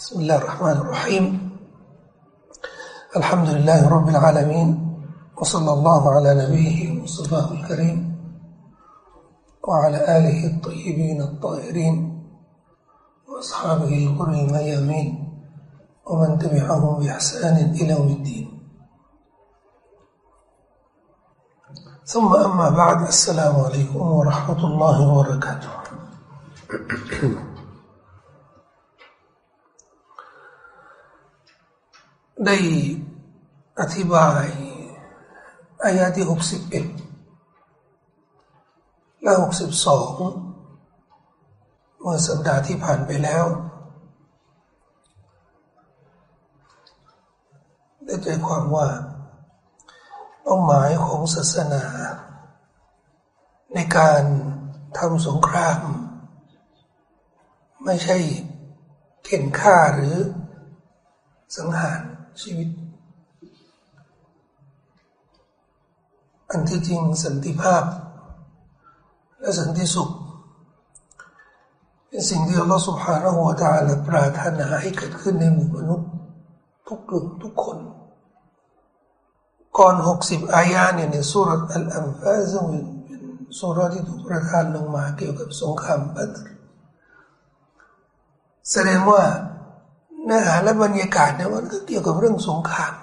بسم الله الرحمن الرحيم. الحمد لله رب العالمين وصلى الله على نبيه وصفاه الكريم وعلى آله الطيبين الطاهرين وأصحابه الغر الميامين ومن تبعهم بإحسان إلى يوم الدين. ثم أما بعد السلام عليكم ورحمة الله وبركاته. ได้อธิบายอายาที่หกสิบเอ็ดและหกสิบสองเมื่อสัปดาห์ที่ผ่านไปแล้วได้ใจความว่า เป้าหมายของศาสนา ในการทำสงคราม ไม่ใช่เข็นฆ่าหรือสังหาร ชีวิต อันที่จริงสันติภาพ และสันติสุข เป็นสิ่งที่อัลลอฮฺสุบฮานาหัวตาละปรารถนาให้เกิดขึ้นในหมู่มนุษย์ ทุกกลุ่มทุกคน ก่อนหกสิบอายาเนี่ยในสุรัตอัลอัมฟาซึ่งเป็นสุรัตที่ถูกประทานลงมาเกี่ยวกับสงครามบัตรแสดงว่า เนื้อหาและบรรยากาศเนี่ยมันก็เกี่ยวกับเรื่องสงคราม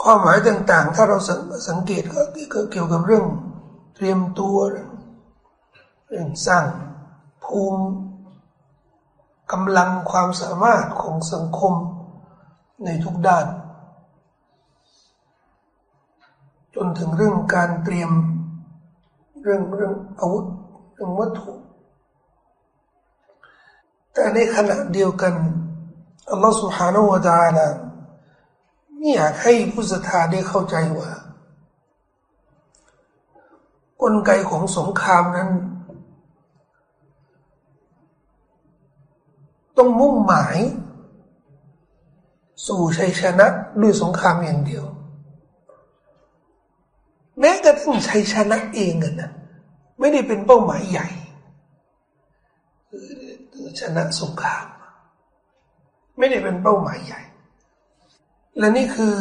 ความหมายต่างๆ ถ้าเราสังเกตก็เกี่ยวกับเรื่องเตรียมตัวเรื่องสร้างภูมิกำลังความสามารถของสังคมในทุกด้าน จนถึงเรื่องการเตรียมเรื่องเรื่องอาวุธเรื่องวัตถุ แต่ในขณะเดียวกันอัลลอฮฺสุฮาโนวะตาลาไมีอยากให้ผู้ศรัทธาได้เข้าใจว่า กลไกของสงครามนั้น ต้องมุ่งหมาย สู่ชัยชนะด้วยสงครามอย่างเดียว แม้กระทั่งชัยชนะเองน่ะไม่ได้เป็นเป้าหมายใหญ่ ชนะสงคราม ไม่ได้เป็นเป้าหมายใหญ่ และนี่คือ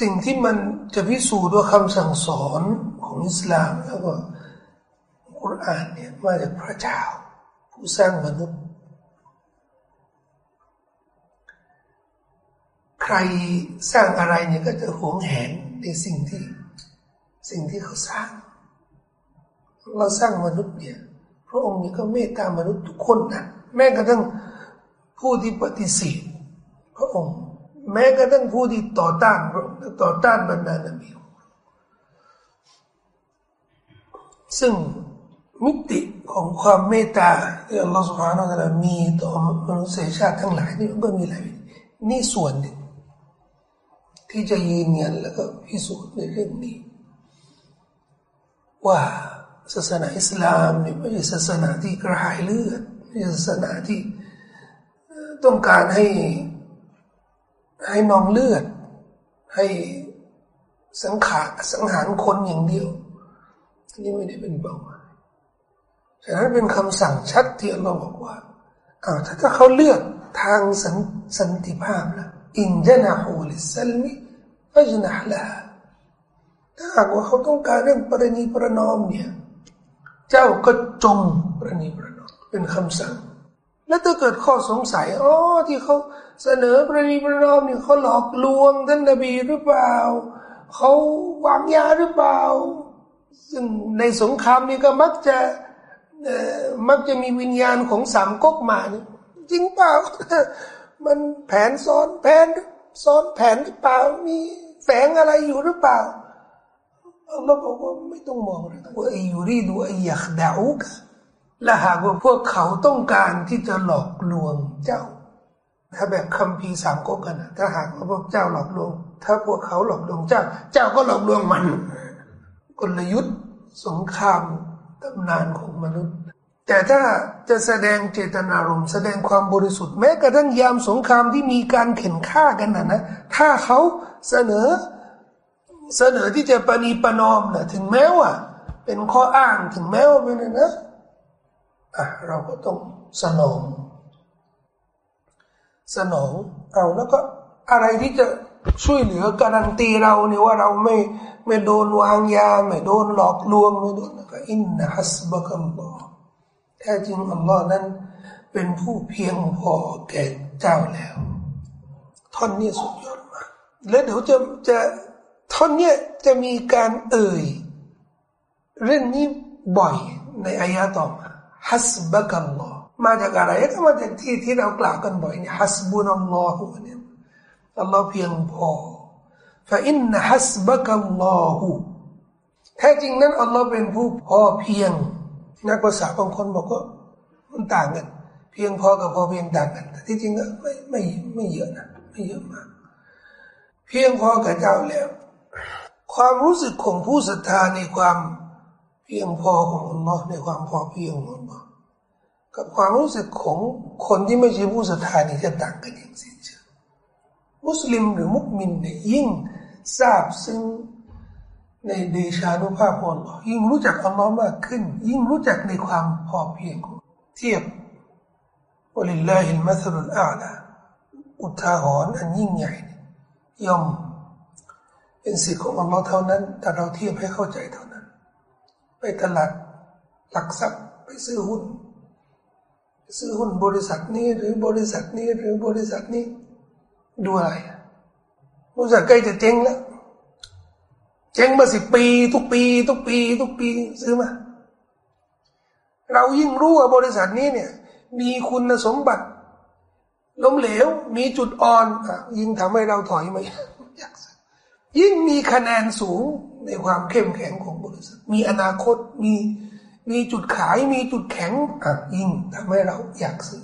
สิ่งที่มันจะพิสูจน์ด้วยคำสั่งสอนของอิสลามแล้วก็คุรานเนี่ยมาจากพระเจ้า ผู้สร้างมนุษย์ ใครสร้างอะไรเนี่ยก็จะหวงแหนในสิ่งที่สิ่งที่เขาสร้าง เราสร้างมนุษย์เนี่ย พระองค์นี้ก็เมตตามนุษย์ทุกคนนะแม้กระทั่งผู้ที่ปฏิเสธพระองค์ แม้กระทั่งผู้ที่ต่อต้านต่อต้านบรรดานบีซึ่งมิติของความเมตตาที่อัลลอฮฺสุบฮานาอัลลอฮฺมีต่อมนุษยชาติทั้งหลายนี่ก็มีหลายนี่ส่วนหนึ่งที่จะยืนยันแล้วก็พิสูจน์ในเรื่องนี้ว่า ศาสนาอิสลามนี่ไม่ใช่ศาสนาที่กระหายเลือดไม่ใช่ศาสนาที่ต้องการให้ให้นองเลือด ให้สังขารสังหารคนอย่างเดียวนี่ไม่ได้เป็นเป้าหมายฉะนั้นเป็นคำสั่งชัดที่เราบอกว่าอ้าวถ้าเขาเลือกทางสันสันติภาพละอินจนะฮูลิสัลมิฟัจนะละถ้าหากว่าเขาต้องการเรื่องประนีประนอมเนี่ย เจ้าก็จงประนีประนอมเป็นคำสั่ง แล้วถ้าเกิดข้อสงสัยอ๋อที่เขาเสนอประนีประนอมนี่เขาหลอกลวงท่านนบีหรือเปล่าเขาวางยาหรือเปล่า ซึ่งในสงครามนี่ก็มักจะมักจะมีวิญญาณของสามก๊กมาเนี่ยจริงเปล่า มันแผนซ้อนแผนซ้อนแผนหรือเปล่ามีแฝงอะไรอยู่หรือเปล่า อัลลอฮ์บอกว่าไม่ต้องมองนะว่ายูรีดูไอยักดาอุกและหากว่าพวกเขาต้องการที่จะหลอกลวงเจ้า ถ้าแบบคำพีสามก๊กกันนะถ้าหากว่าพวกเจ้าหลอกลวง ถ้าพวกเขาหลอกลวงเจ้า เจ้าก็หลอกลวงมัน กลยุทธ์สงครามตำนานของมนุษย์ แต่ถ้าจะแสดงเจตนารมณ์แสดงความบริสุทธิ์แม้กระทั่งยามสงครามที่มีการเข็นฆ่ากันนะนะถ้าเขาเสนอ เสนอที่จะปณีปนอมนะถึงแม้ว่า เป็นข้ออ้างถึงแม้ว่าเป็นนะอะเราก็ต้องสนอง สนองเอาแล้วก็อะไรที่จะช่วยเหลือการันตีเราเนี่ยว่าเราไม่ไม่โดนวางยา ไม่โดนหลอกลวงไม่โดนก็อินนะฮัสบะกัมบอแท้จริงอัลลอฮ์นั้น เป็นผู้เพียงพอแก่เจ้าแล้ว ท่อนนี้สุดยอดมาก แล้วเดี๋ยวจะจะ ท่อนเนี้ยจะมีการเอ่ย เรื่องนี้บ่อยในอายะต่อมาฮัสบะกัลลอฮ์มาจากอะไรก็มาจากที่ที่เรากล่าวกันบ่อยนี่ฮัสบุนัลลอฮ์เนี่ยอัลลอฮ์เพียงพอฟาอินนฮัสบะกัลลอฮ์แท้จริงนั้นอัลลอฮ์เป็นผู้พอเพียง นักภาษาบางคนบอกว่ามันต่างกัน เพียงพอกับพอเพียงต่างกันแต่ที่จริงก็ไม่ไม่ไม่เยอะนะไม่เยอะมาก เพียงพอกับเจ้าแล้ว ความรู้สึกของผู้ศรัทธาในความเพียงพอของอัลลอฮ์ในความพอเพียงของอัลลอฮ์กับความรู้สึกของคนที่ไม่ใช่ผู้ศรัทธานี่จะต่างกันอย่างสิ้นเชิงมุสลิมหรือมุสลิมเนี่ยยิ่งทราบซึ่งในเดชานุภาพของอัลลอฮ์ยิ่งรู้จักอัลลอฮ์มากขึ้น ยิ่งรู้จักในความพอเพียงเทียบวลิลลาฮิลมัสลุลอาลาอุทาหรณ์อันยิ่งใหญ่ย่อม เป็นสิทธิ์ของอัลลอฮ์เท่านั้นแต่เราเทียบให้เข้าใจเท่านั้น ไปตลาดหลักทรัพย์ไปซื้อหุ้น ซื้อหุ้นบริษัทนี้หรือบริษัทนี้หรือบริษัทนี้ดูอะไรบริษัทใกล้จะเจ๊งแล้วเจ๊งมาสิปี ทุกปี ทุกปี ทุกปีซื้อมา เรายิ่งรู้ว่าบริษัทนี้เนี่ย มีคุณสมบัติล้มเหลว มีจุดอ่อนอยิ่งทำให้เราถอยมาอยาก ยิ่งมีคะแนนสูงในความเข้มแข็งของบริษัท มีอนาคตมีมีจุดขายมีจุดแข็งอะยิ่งทำให้เราอยากซื้อ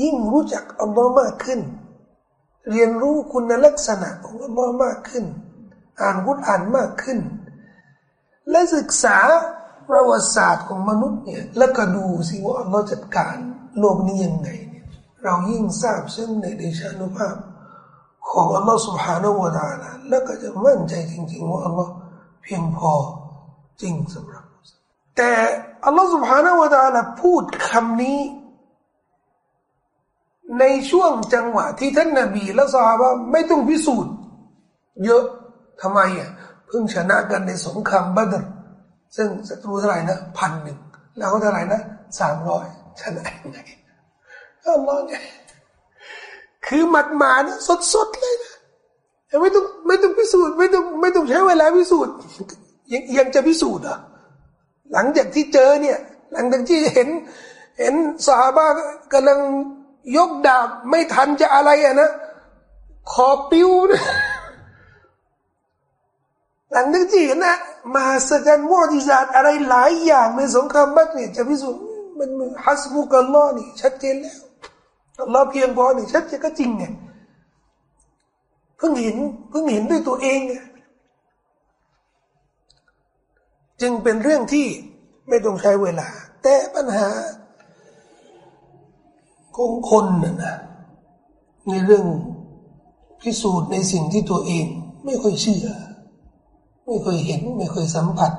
ยิ่งรู้จักอัลลอฮ์มากขึ้น เรียนรู้คุณลักษณะของอัลลอฮ์มากขึ้น อ่านกุตอ่านมากขึ้น และศึกษาประวัติศาสตร์ของมนุษย์เนี่ยแล้วก็ดูสิว่าอัลลอฮ์จัดการโลกนี้ยังไงเนี่ยเรายิ่งทราบซึ่งในเดชานุภาพ ของอัลลอฮ์ سبحانه และ تعالى แล้วก็จะมั่นใจจริงๆว่าอัลลอฮ์เพียงพอจริงสำหรับแต่อัลลอฮฺ سبحانه และ تعالى พูดคำนี้ ในช่วงจังหวะที่ท่านนบีและสหายไม่ต้องพิสูจน์ เยอะทำไมอ่ะเพิ่งชนะกันในสงครามบัตรซึ่งศัตรูเท่าไหร่นะพันหนึ่งแล้วเท่าไหร่นะสามร้อยชนะยังไงอัลลอฮ์ไง คือหมัดหมานะสดๆเลยนะไม่ต้องไม่ต้องพิสูจน์ไม่ต้องไม่ต้องใช้เวลาพิสูจน์ยังยังจะพิสูจน์อะหลังจากที่เจอเนี่ย หลังจากที่เห็น เห็นสาบากำลังยกดาบไม่ทันจะอะไรอะนะขอปิ้วนะหลังจากที่เห็นนะมาสจรรย์มอจิซาตอะไรหลายอย่างในสงครามบัตเนี่ยจะพิสูจน์มันฮัสบุกัลลอนี่ชัดเจนแล้ว เราเพียงพอนี่ชัดเจนก็จริงไงเพิ่งเห็นเพิ่งเห็นด้วยตัวเองไงจึงเป็นเรื่องที่ไม่ต้องใช้เวลา แต่ปัญหาของคนน่ะนะในเรื่องพิสูจน์ในสิ่งที่ตัวเอง ไม่ค่อยเชื่อ ไม่เคยเห็น ไม่เคยสัมผัส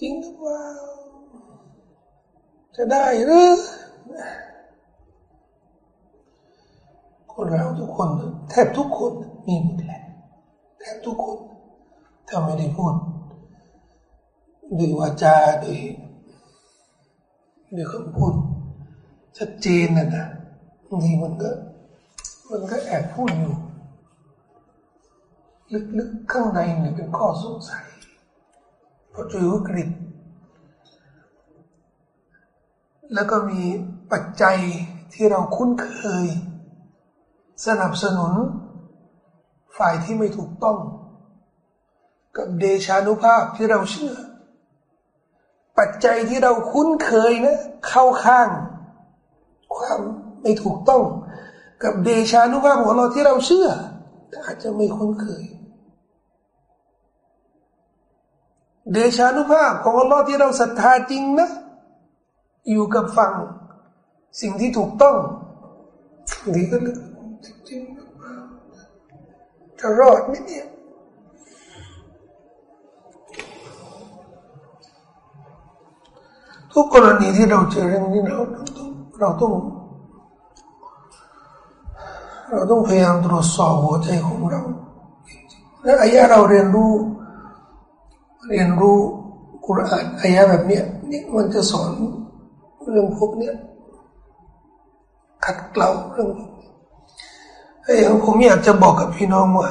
จริงหรือเปล่า จะได้หรือคนเราทุกคน แทบทุกคนมีหมดแหละแทบทุกคนถ้าไม่ได้พูดด้วยวาจาด้วยด้วยคำพูดชัดเจนนะนะบางทีมันก็ มันก็แอบพูดอยู่ ลึกๆข้างในเนี่ยเป็นข้อสงสัยเพราะเจอวิกฤต แล้วก็มีปัจจัยที่เราคุ้นเคย สนับสนุน ฝ่ายที่ไม่ถูกต้อง กับเดชานุภาพที่เราเชื่อ ปัจจัยที่เราคุ้นเคยนะเข้าข้าง ความไม่ถูกต้อง กับเดชานุภาพของเราที่เราเชื่อแต่อาจจะไม่คุ้นเคย เดชานุภาพของอัลลอฮ์ที่เราศรัทธาจริงนะ อยู่กับฝั่งสิ่งที่ถูกต้องดีก็เลยจริงจะรอดไหมเนี่ยทุกกรณีที่เราเจอเรื่องนี้เราต้องเราต้องเราต้องพยายามตรวจสอบหัวใจของเราและอายะเราเรียนรู้ เรียนรู้กุรอานอายะแบบเนี้ยนี่มันจะสอน เรื่องพวกเนี้ยขัดเกลาเรื่องไอ้ผมอยากจะบอกกับพี่น้องว่า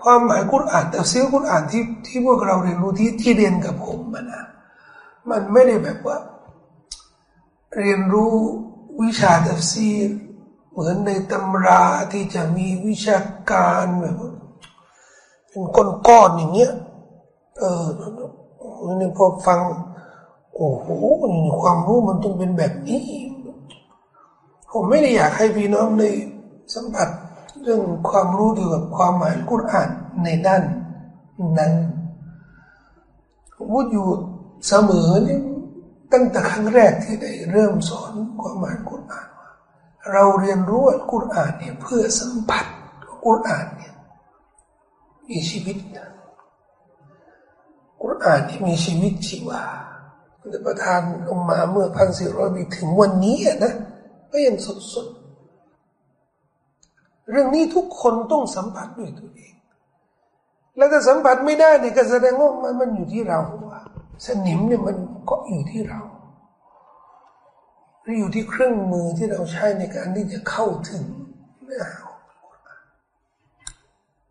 ความหมายกุรอานแต่ซีกุรอานที่ที่พวกเราเรียนรู้ที่ที่เรียนกับผมมันนะมันไม่ได้แบบว่า เรียนรู้วิชาตัฟซีรเหมือนในตำราที่จะมีวิชาการแบบเป็นก้อนๆอย่างเงี้ยเออนี่พอฟัง โอ้โหความรู้มันต้องเป็นแบบนี้ ผมไม่ได้อยากให้พี่น้องได้สัมผัสเรื่องความรู้เกี่ยวกับความหมายกุรอานในด้านนั้นผมพูดอยู่เสมอเนี่ยตั้งแต่ครั้งแรกที่ได้เริ่มสอนความหมายกุรอานเราเรียนรู้กุรอานเนี่ยเพื่อสัมผัสกุรอานเนี่ยมีชีวิตกุรอานที่มีชีวิตชีวา ประทานออกมาเมื่อพันสี่ร้อยปีถึงวันนี้นะก็ยังสดๆเรื่องนี้ทุกคนต้องสัมผัสด้วยตัวเอง แล้วถ้าสัมผัสไม่ได้เนี่ยก็แสดงว่ามันมันอยู่ที่เราว่าสนิมเนี่ยมันก็อยู่ที่เราหรืออยู่ที่เครื่องมือที่เราใช้ในการที่จะเข้าถึงเนื้อหา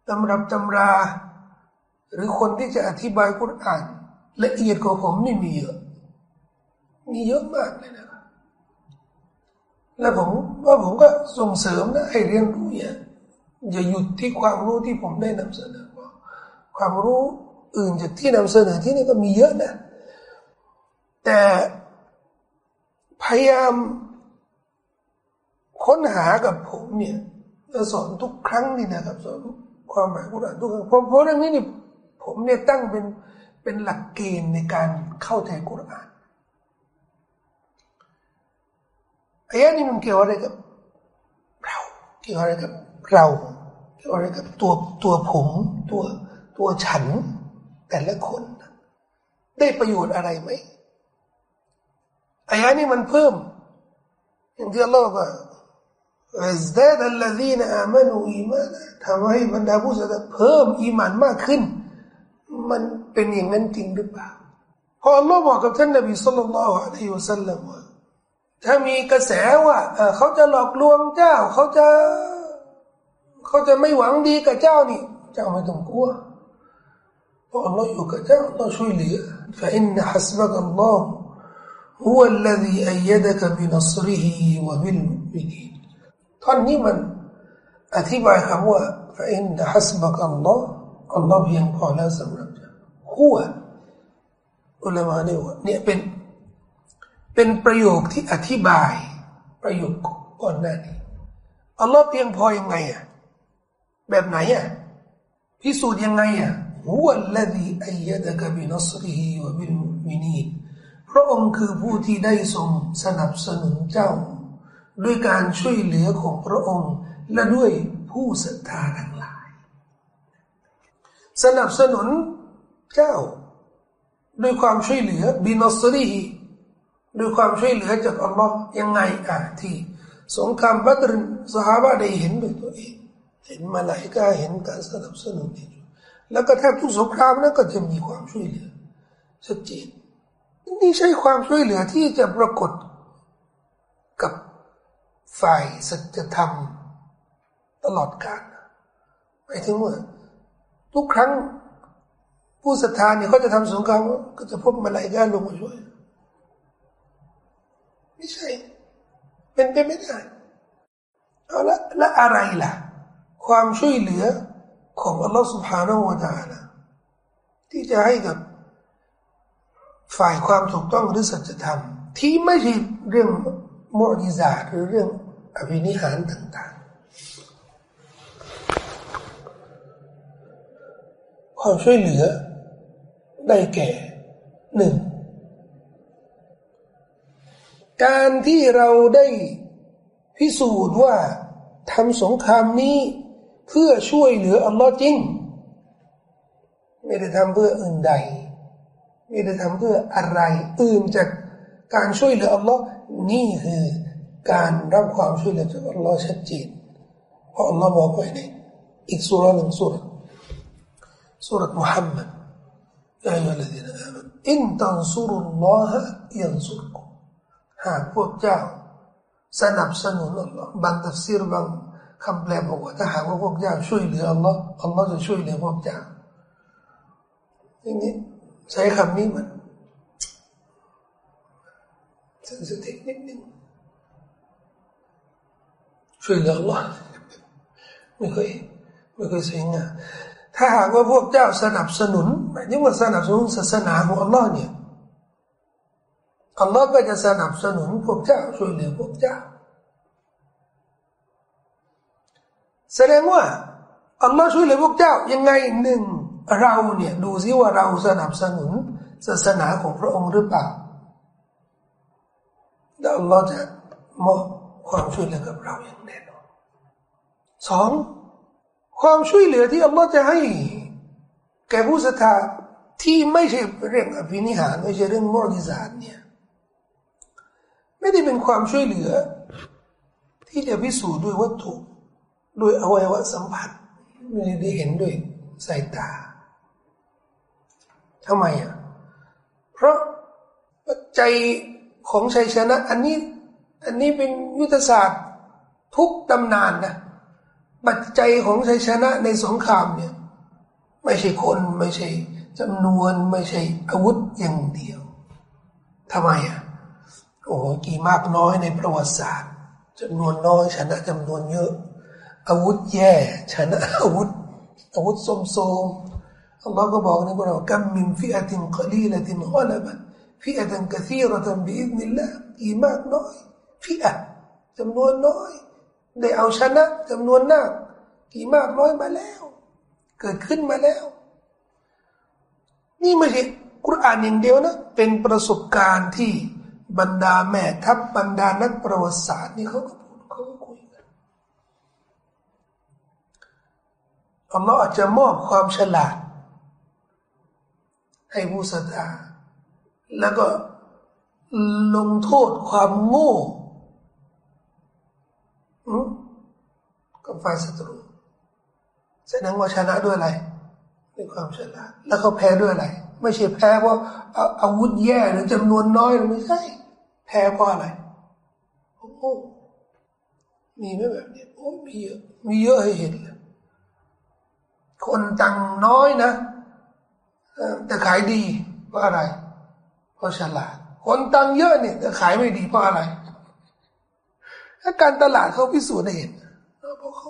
ตำรับตำรา หรือคนที่จะอธิบายกุรอานละเอียดกว่าผมนี่มีเยอะ มีเยอะมากเลยนะแล้วผมว่าผมก็ส่งเสริมนะให้เรียนรู้อย่าอย่าหยุดที่ความรู้ที่ผมได้นำเสนอความรู้อื่นจากที่นำเสนอที่นี่ก็มีเยอะนะ แต่พยายามค้นหากับผมเนี่ยสอนทุกครั้งนี่นะครับสอนความหมายกุรอานทุกครั้งเพราะเพราะเรื่องนี้นี่ผมเนี่ยตั้งเป็นเป็นหลักเกณฑ์ในการเข้าใจกุรอาน อายะนี้มันเกี่ยวอะไรกับเราเกี่ยวอะไรกับเราเกี่ยวอะไรกับตัวตัวผมตัวตัวฉันแต่ละคน ได้ประโยชน์อะไรไหมอายะนี้มันเพิ่มอย่างที่อัลลอฮ์บอก ازداد الذين آمنوا إيمانا ทำให้บรรดาผู้ศรัทธาเพิ่มอิมานมากขึ้น มันเป็นอย่างนั้นจริงหรือเปล่าพออัลลอฮ์บอกกับท่านนบีสุลต่านลอฮฺอะลัยฮิวสัลลัม ถ้ามีกระแสว่าเขาจะหลอกลวงเจ้า เขาจะ เขาจะไม่หวังดีกับเจ้านี่ เจ้าไม่ต้องกลัวเพราะเราอยู่กับเจ้าเราช่วยเหลือ فإن حسبك الله هو الذي أيدك بنصره وبالمؤمنين ท่านนี้มันอธิบายคำว่า فإن حسبك الله الله เพียงพอแล้วสำหรับเจ้า هو อุลามานี่เนี่ยเป็น เป็นประโยคที่อธิบาย ประโยคก่อนหน้านี้อัลลอฮ์เพียงพอยังไงอะแบบไหนอะพิสูจน์ยังไงอะฮุวัลลดีอัยดะกบินัสริฮิวะบิลมุมินีพระองค์คือผู้ที่ได้ทรงสนับสนุนเจ้า ด้วยการช่วยเหลือของพระองค์ และด้วยผู้ศรัทธาทั้งหลาย สนับสนุนเจ้า ด้วยความช่วยเหลือบินัสริฮิ ด้วยความช่วยเหลือจากอัลลอฮ์ยังไงอะที่สงครามบัตรสหายได้เห็นด้วยตัวเองเห็นมาหลายกาเห็นการสนับสนุนแล้วก็แทบทุกสงครามนั้นก็จะมีความช่วยเหลือชัดเจนนี่ใช่ความช่วยเหลือที่จะปรากฏกับฝ่ายสัจธรรม ตลอดกาลหมายถึงว่าทุกครั้งผู้ศรัทธาเนี่ยเขาจะทำสงครามก็จะพบมาลายกาลงมาช่วย ไม่ใช่ เป็นไปไม่ได้เอาละและอะไรล่ะ ความช่วยเหลือของอัลลอฮฺสุบฮานวาอูตาละที่จะให้กับฝ่ายความถูกต้องหรือสัจธรรม ที่ไม่ใช่เรื่องมุอจิซาหรือเรื่องอภินิหารต่าง ๆ ความช่วยเหลือได้แก่หนึ่ง การที่เราได้พิสูจน์ว่าทำสงครามนี้เพื่อช่วยเหลืออัลลอฮ์จริง ไม่ได้ทำเพื่ออื่นใด ไม่ได้ทำเพื่ออะไร อื่นจากการช่วยเหลืออัลลอฮ์นี่คือการรับความช่วยเหลือจากอัลลอฮ์ชัดเจนเพราะอัลลอฮ์บอกไว้ในอีกสุรหนึ่งสุรสุรมุฮัมมัดยาอัลลอฮีน หากพวกเจ้า สนับสนุนอัลลอฮ์บางตัฟซีรบางคำแปลบอกว่าถ้าหากว่าพวกเจ้าช่วยเหลืออัลลอฮ์อัลลอฮ์จะช่วยเหลือพวกเจ้าอย่างนี้ใช้คำนี้มันเซนซิทีฟนิดนึงช่วยเหลืออัลลอฮ์ไม่เคยไม่เคยเสียงาถ้าหากว่าพวกเจ้าสนับสนุนหมายถึงว่าสนับสนุนศาสนาของอัลลอฮ์เนี่ย อัลลอฮ์ก็จะสนับสนุนพวกเจ้าช่วยเหลือพวกเจ้า แสดงว่าอัลลอฮ์ช่วยเหลือพวกเจ้า ยังไงหนึ่งเราเนี่ยดูซิว่าเราสนับสนุนศาสนาของพระองค์หรือเปล่าแล้วอัลลอฮ์จะมอบความช่วยเหลือกับเราอย่างแน่นอนสองความช่วยเหลือที่อัลลอฮ์จะให้ แก่ผู้ศรัทธาที่ไม่ใช่เรื่องอภินิหารไม่ใช่เรื่องมอดิซานเนี่ย ไม่ได้เป็นความช่วยเหลือ ที่จะพิสูจน์ด้วยวัตถุด้วยอวัยวะสัมผัสไม่ได้เห็นด้วยสายตาทำไมอะ เพราะปัจจัยของชัยชนะ อันนี้ อันนี้เป็นยุทธศาสตร์ทุกตำนานนะปัจจัยของชัยชนะในสงครามเนี่ย ไม่ใช่คนไม่ใช่จำนวนไม่ใช่อาวุธอย่างเดียวทำไมอะ โอ้กี่มากน้อยในประวัติศาสตร์จำนวนน้อยชนะจำนวนเยอะ อาวุธแย่ชนะอาวุธ อาวุธสมโซมอัลลอฮ์ก็บอกในกุรอานكم من فئة قليلة غلبت فئة كثيرة بإذن الله กี่มากน้อย فئة จำนวนน้อย ได้เอาชนะจำนวนมากกี่มากน้อยมาแล้ว เกิดขึ้นมาแล้ว นี่ไม่ใช่กุรอานอย่างเดียวนะ เป็นประสบการณ์ที่ บรรดาแม่ทัพบรรดานักประวัติศาสตร์นี่เขาก็พูดเขาก็คุยกันอัลลอฮ์อาจจะมอบความฉลาด ให้ผู้ศรัทธาแล้วก็ลงโทษความโง่กับฝ่ายศัตรูแสดงว่าชนะด้วยอะไรด้วยความฉลาดแล้วเขาแพ้ด้วยอะไร ไม่ใช่แพ้เพราะอาวุธแย่หรือจำนวนน้อยหรือไม่ใช่แพ้เพราะอะไรโอ้โหมีไหมแบบนี้โอ้มีเยอะมีเยอะให้เห็นเลยคนตังน้อยนะแต่ขายดีเพราะอะไร เพราะฉลาด คนตังเยอะเนี่ยแต่ขายไม่ดีเพราะอะไรถ้าการตลาดเขาพิสูจน์ได้เห็นเพราะเขา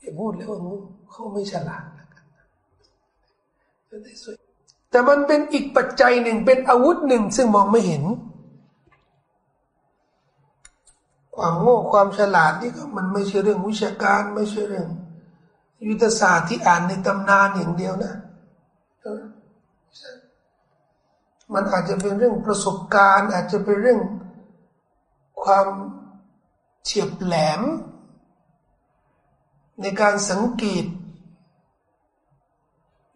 อย่าพูดเลยว่าเขาไม่ฉลาด แต่มันเป็นอีกปัจจัยหนึ่งเป็นอาวุธหนึ่งซึ่งมองไม่เห็น ความโง่ความฉลาดนี่ก็มันไม่ใช่เรื่องวิชาการไม่ใช่เรื่อง ยุทธศาสตร์ที่อ่านในตำนานอย่างเดียวนะ มันอาจจะเป็นเรื่องประสบการณ์ อาจจะเป็นเรื่องความเฉียบแหลม ในการสังเกต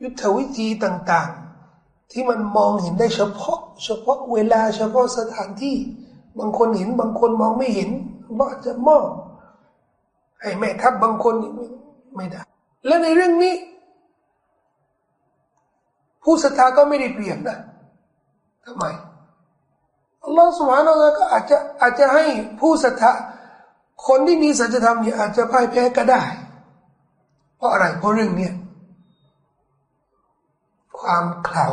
ยุทธวิธีต่างๆ ที่มันมองเห็นได้เฉพาะ เฉพาะเวลาเฉพาะสถานที่ บางคนเห็นบางคนมองไม่เห็นว่าจะมองให้แม่ทัพบางคนไม่ได้ และในเรื่องนี้ ผู้ศรัทธาก็ไม่ได้เปรียบนะทำไมอัลลอฮฺสุบฮานาอัลลอฮก็อาจจะอาจจะให้ผู้ศรัทธาคนที่มีสัจธรรมเนี่ยอาจจะพ่ายแพ้ก็ได้ เพราะอะไรเพราะเรื่องเนี้ย ความเข่า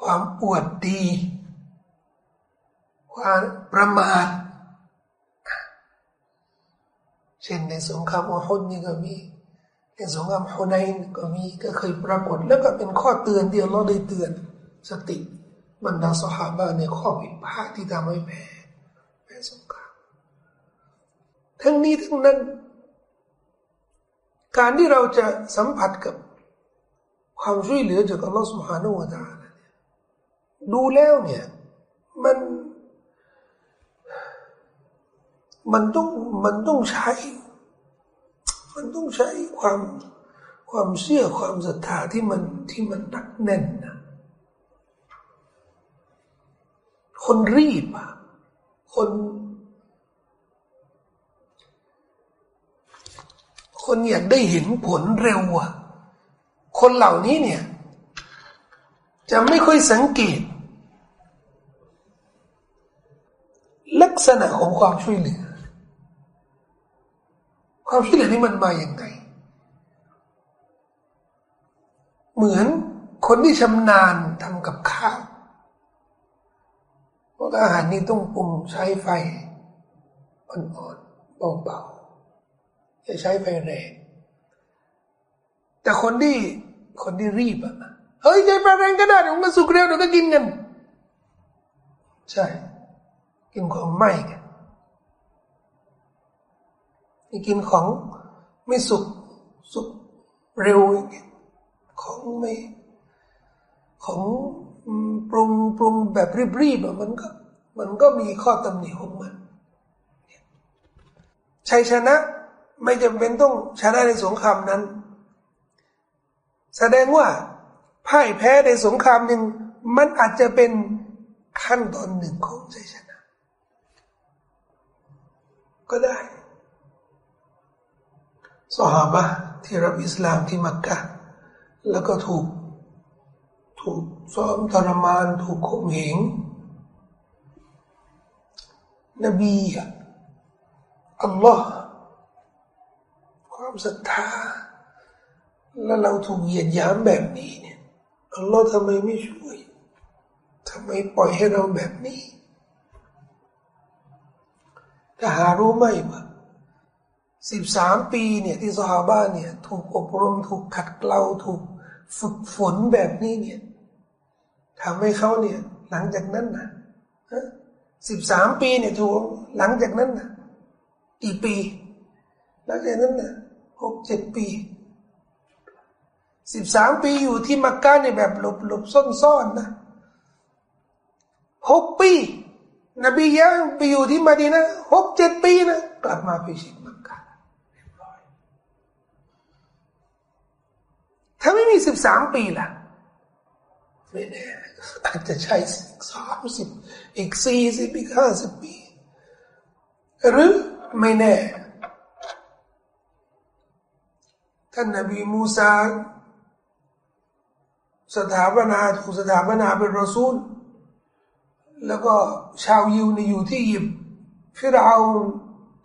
ความอวดดี ความประมาทเช่นในสงครามอุฮุดนี่ก็มีในสงครามฮุนัยก็มีก็เคยปรากฏ แล้วก็เป็นข้อเตือนที่เราได้เตือนสติบรรดาสหายในข้อผิดพลาดที่ทำให้แพ้แพ้สงครามทั้งนี้ทั้งนั้น การที่เราจะสัมผัสกับ ความช่วยเหลือจากอัลลอฮฺสุฮานาอูตาลดูแล้วเนี่ยมัน มันต้องมันต้องใช้ มันต้องใช้ความความเชื่อความศรัทธาที่มันที่มันนักแน่นนะคนรีบอะคน คนอยากได้เห็นผลเร็วอะ คนเหล่านี้เนี่ย จะไม่ค่อยสังเกต ลักษณะของความช่วยเหลือ ความช่วยเหลือนี่มันมาอย่างไง เหมือนคนที่ชำนาญทำกับข้าวเพราะอาหารนี้ต้องปรุงใช้ไฟอ่อนๆเบาๆอย่าใช้ไฟแรงแต่คนที่ คนที่รีบอะเฮ้ยใจไฟแรงก็ได้เดี๋ยวมันสุกเร็วเดี๋ยวก็กินกัน ใช่ กินของไหม้กันกินของไม่สุกสุกเร็วองของไม่ของปรุงปรุงแบบรีบๆมันก็ มันก็มีข้อตำหนิของมันชัยชนะไม่จำเป็นต้องชนะในสงครามนั้น แสดงว่าพ่ายแพ้ในสงครามหนึ่งมันอาจจะเป็นขั้นตอนหนึ่งของชัยชนะ ก็ได้สหาบะที่รับอิสลามที่มักกะแล้วก็ถูก ถูกซ้อมทรมาน ถูกข่มเหงนบีอัลลอฮ์ความศรัทธา แล้วเราถูกเหยียดหยามแบบนี้เนี่ยอัลลอฮ์ทำไมไม่ช่วยทำไมปล่อยให้เราแบบนี้ถ้าหารู้ไหมว่าสิบสามปีเนี่ยที่สหาบ้านเนี่ย ถูกอบรมถูกขัดเกลาถูกฝึกฝนแบบนี้เนี่ยทำให้เขาเนี่ย หลังจากนั้นนะสิบสามปีเนี่ยถูกหลังจากนั้นนะกี่ปี หลังจากนั้นนะหกเจ็ดปี สิบสามปีอยู่ที่มักกะเนี่ยแบบหลบหลบซ่อนซ่อนนะหกปี นบียังไปอยู่ที่มาดีนะหกเจ็ดปีนะ กลับมาไปชิดมักกะถ้าไม่มีสิบสามปีล่ะไม่แน่อาจจะใช้สามสิบอีกสี่สิบอีกห้าสิบปี หรือไม่แน่ท่านนบีมูซา สถาปนาถูกสถาปนาเป็นรอซูล แล้วก็ชาวยิวในอยู่ที่ยิบฟิรเอา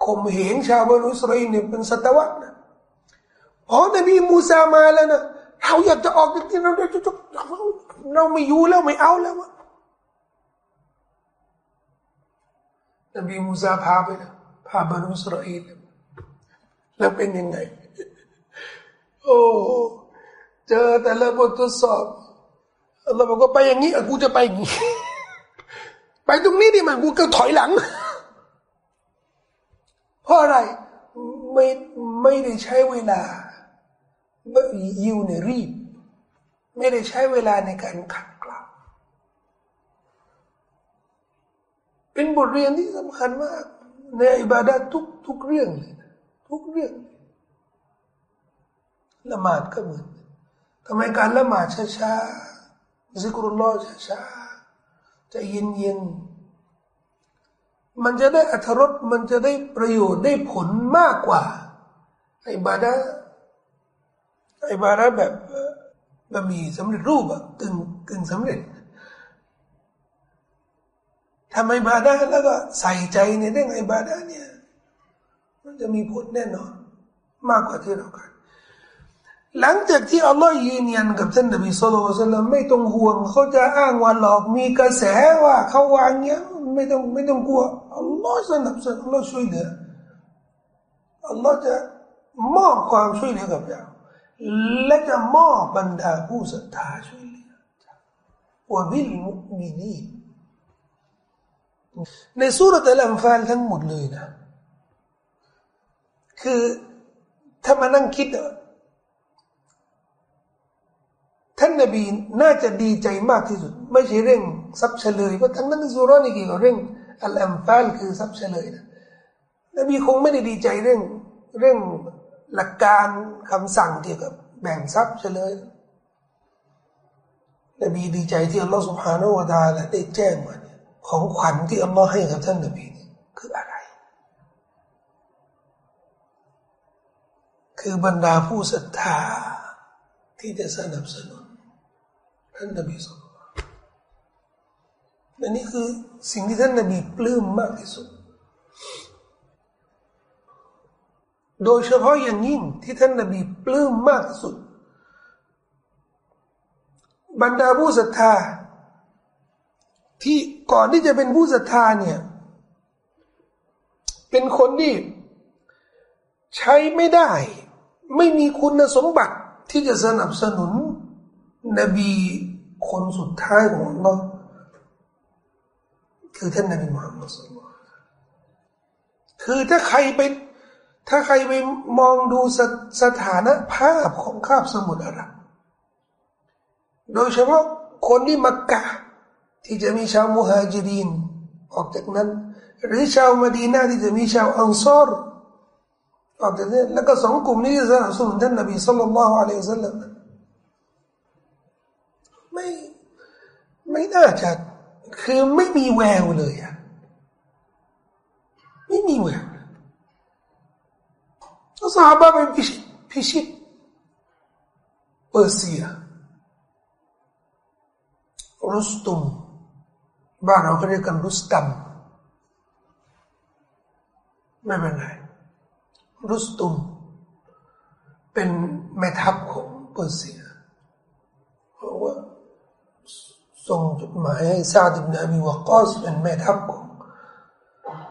ข่มเหงชาวบรรุสไรเนี่ยเป็นศตวรรษนะพอนบีมูซามาแล้วนะเราอยากจะออกจากที่เราเราเราไม่อยู่แล้วไม่เอาแล้วนบีมูซาพาไปนะพาบรรุสไรแล้วเป็นยังไงโอ้ เจอแต่ละบททดสอบเราบอกว่าไปอย่างนี้กูจะไปอย่างนี้ไปตรงนี้ดิมันกูก็ถอยหลัง เพราะอะไรไม่ไม่ได้ใช้เวลายิวเนี่ยรีบ ไม่ได้ใช้เวลาในการขัดเกลาเป็นบทเรียนที่สำคัญมาก ในอิบาดะทุกทุกเรื่องเลยทุกเรื่องละหมาดก็เหมือน ทำไมการละหมาดช้าๆซิกรุลลอฮ์ช้าๆจะเย็นๆมันจะได้อัธรสมันจะได้ประโยชน์ได้ผลมากกว่าไอ้บาดะไอ้บาดะแบบบะหมี่สำเร็จรูปอะกึ่งกึ่งสำเร็จทำไอ้บาดะแล้วก็ใส่ใจในเรื่องไอ้บาดะเนี่ย มันจะมีผลแน่นอน มากกว่าที่เราคาด หลังจากที่อัลลอฮ์ยืนยันกับท่านนบีสุลต่านไม่ต้องห่วงเขาจะอ้างว่าหลอกมีกระแสว่าเขาวางเงี้ยไม่ต้องไม่ต้องกลัวอัลลอฮ์สนับสนุนอัลลอฮ์ช่วยเหลืออัลลอฮ์จะมอบความช่วยเหลือกับเราและจะมอบบรรดาผู้ศรัทธาช่วยเหลือว่าบิลมุมินีในสุรตะลัมฟานทั้งหมดเลยนะ คือถ้ามานั่งคิดอะ ท่านนบีน่าจะดีใจมากที่สุด ไม่ใช่เร่งทรัพย์เฉลยเพราะทั้งนั้นสุรานี่เกี่ยวกับเร่งอัลอัมฟาลคือทรัพย์เฉลยนะนบีคงไม่ได้ดีใจเรื่องเรื่องหลักการคำสั่งเกี่ยวกับแบ่งทรัพย์เฉลย นบีดีใจที่อัลลอฮฺสุบฮานาอูดาละได้แจ้งมาของขวัญที่อัลลอฮ์ให้กับท่านนบีคืออะไร คือบรรดาผู้ศรัทธาที่จะสนับสนุน ท่านนบีสุลต่านและนี่คือสิ่งที่ท่านนบีปลื้มมากที่สุด โดยเฉพาะอย่างยิ่งที่ท่านนบีปลื้มมากที่สุด บรรดาผู้ศรัทธา ที่ก่อนที่จะเป็นผู้ศรัทธาเนี่ย เป็นคนที่ใช้ไม่ได้ ไม่มีคุณสมบัติที่จะสนับสนุนนบี คนสุดท้ายของเราคือท่านนบีมุฮัมมัดสุลลัคือถ้าใครไปถ้าใครไปมองดูสสถานภาพของคาบสมุทรอาหรับโดยเฉพาะคนที่มักกะที่จะมีชาวมุฮัจิรินออกจากนั้น หรือชาวมดีนาที่จะมีชาวอังซอรออกจากนั้นแล้วก็สองกลุ่มนี้จะสนับสนุนท่านนบีสุลต่านละฮ์อะลัยฮิสัลลัม ไม่ไม่น่าจะคือไม่มีแววเลยอะไม่มีแววสาบะเป็นพิชิตพิชิตเปอร์เซียรุสตุมบ้านเราเขาเรียกกันรุสตัมไม่เป็นไรรุสตุม เป็นแม่ทัพของเปอร์เซียเพราะว่า ส่งจดหมายให้ซาดิบนอบีวกอสเป็นแม่ทัพของ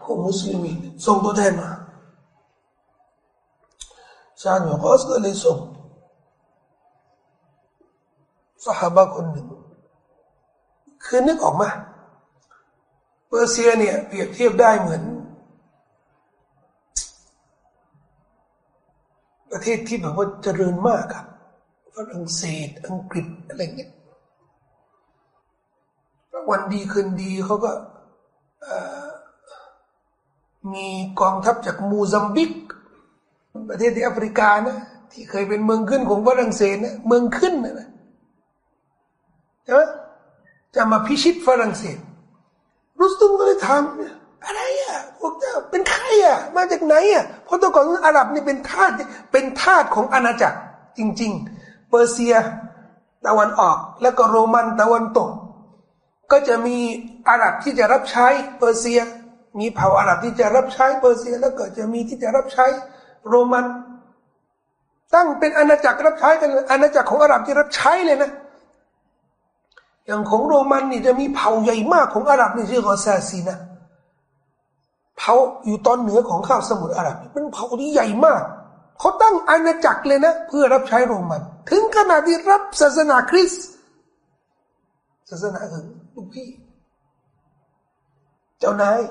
ของมุสลิมส่งตัวแทนมาซาดิบวกอสก็เลยส่งสหายคนหนึ่งคือนึกออกมาเปอร์เซียเนี่ยเปรียบเทียบได้เหมือน ประเทศที่แบบว่าเจริญมากครับฝรั่งเศสอังกฤษอะไรเงี้ย วันดีคืนดีเขาก็มีกองทัพจากมูซัมบิก ประเทศที่แอฟริกานะ ที่เคยเป็นเมืองขึ้นของฝรั่งเศสนะเมืองขึ้นนะใช่ไหมจะมาพิชิตฝรั่งเศส รุสตุมก็เลยถามอะไรอะพวกเจ้าเป็นใครอะ มาจากไหนอะเพราะตัวก่อนอาหรับนี่เป็นทาสเป็นทาสของอาณาจักรจริง ๆ เปอร์เซีย ตะวันออก แล้วก็โรมันตะวันตก ก็จะมีอาหรับที่จะรับใช้เปอร์เซีย มีเผ่าอาหรับที่จะรับใช้เปอร์เซีย แล้วก็จะมีที่จะรับใช้โรมัน ตั้งเป็นอาณาจักรรับใช้กันอาณาจักรของอาหรับที่รับใช้เลยนะ อย่างของโรมันนี่จะมีเผ่าใหญ่มากของอาหรับนี่ชื่อกอซาซีนะเผ่าอยู่ตอนเหนือของข้าวสมุทรอาหรับเป็นเผ่าที่ใหญ่มากเขาตั้งอาณาจักรเลยนะ เพื่อรับใช้โรมัน ถึงขนาดที่รับศาสนาคริสต์ศาสนาคือ ลูกพี่ เจ้านาย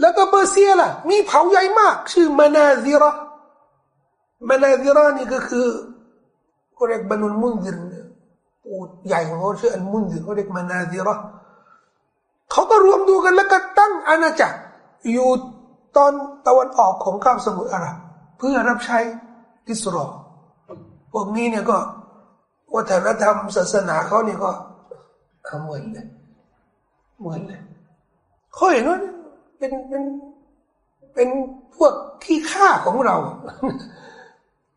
แล้วก็เปอร์เซียล่ะ มีเผาใหญ่มาก ชื่อมานาซิระมานาซิระนี่ก็คือเขาเรียกบรรลุมุนซิรปูใหญ่ของเขาชื่ออันมุนซิรเขาเรียกมานาซิระเขาก็รวมดูกันแล้วก็ตั้งอาณาจักรอยู่ตอนตะวันออกของคาบสมุทรอาหรับเพื่อรับใช้อิสรอพวกนี้เนี่ยก็ วัฒนธรรมศาสนาเขานี่ก็เหมือนเลยเหมือนเลยเขาเห็นว่าเป็นเป็นเป็นพวกขี้ข้าของเรา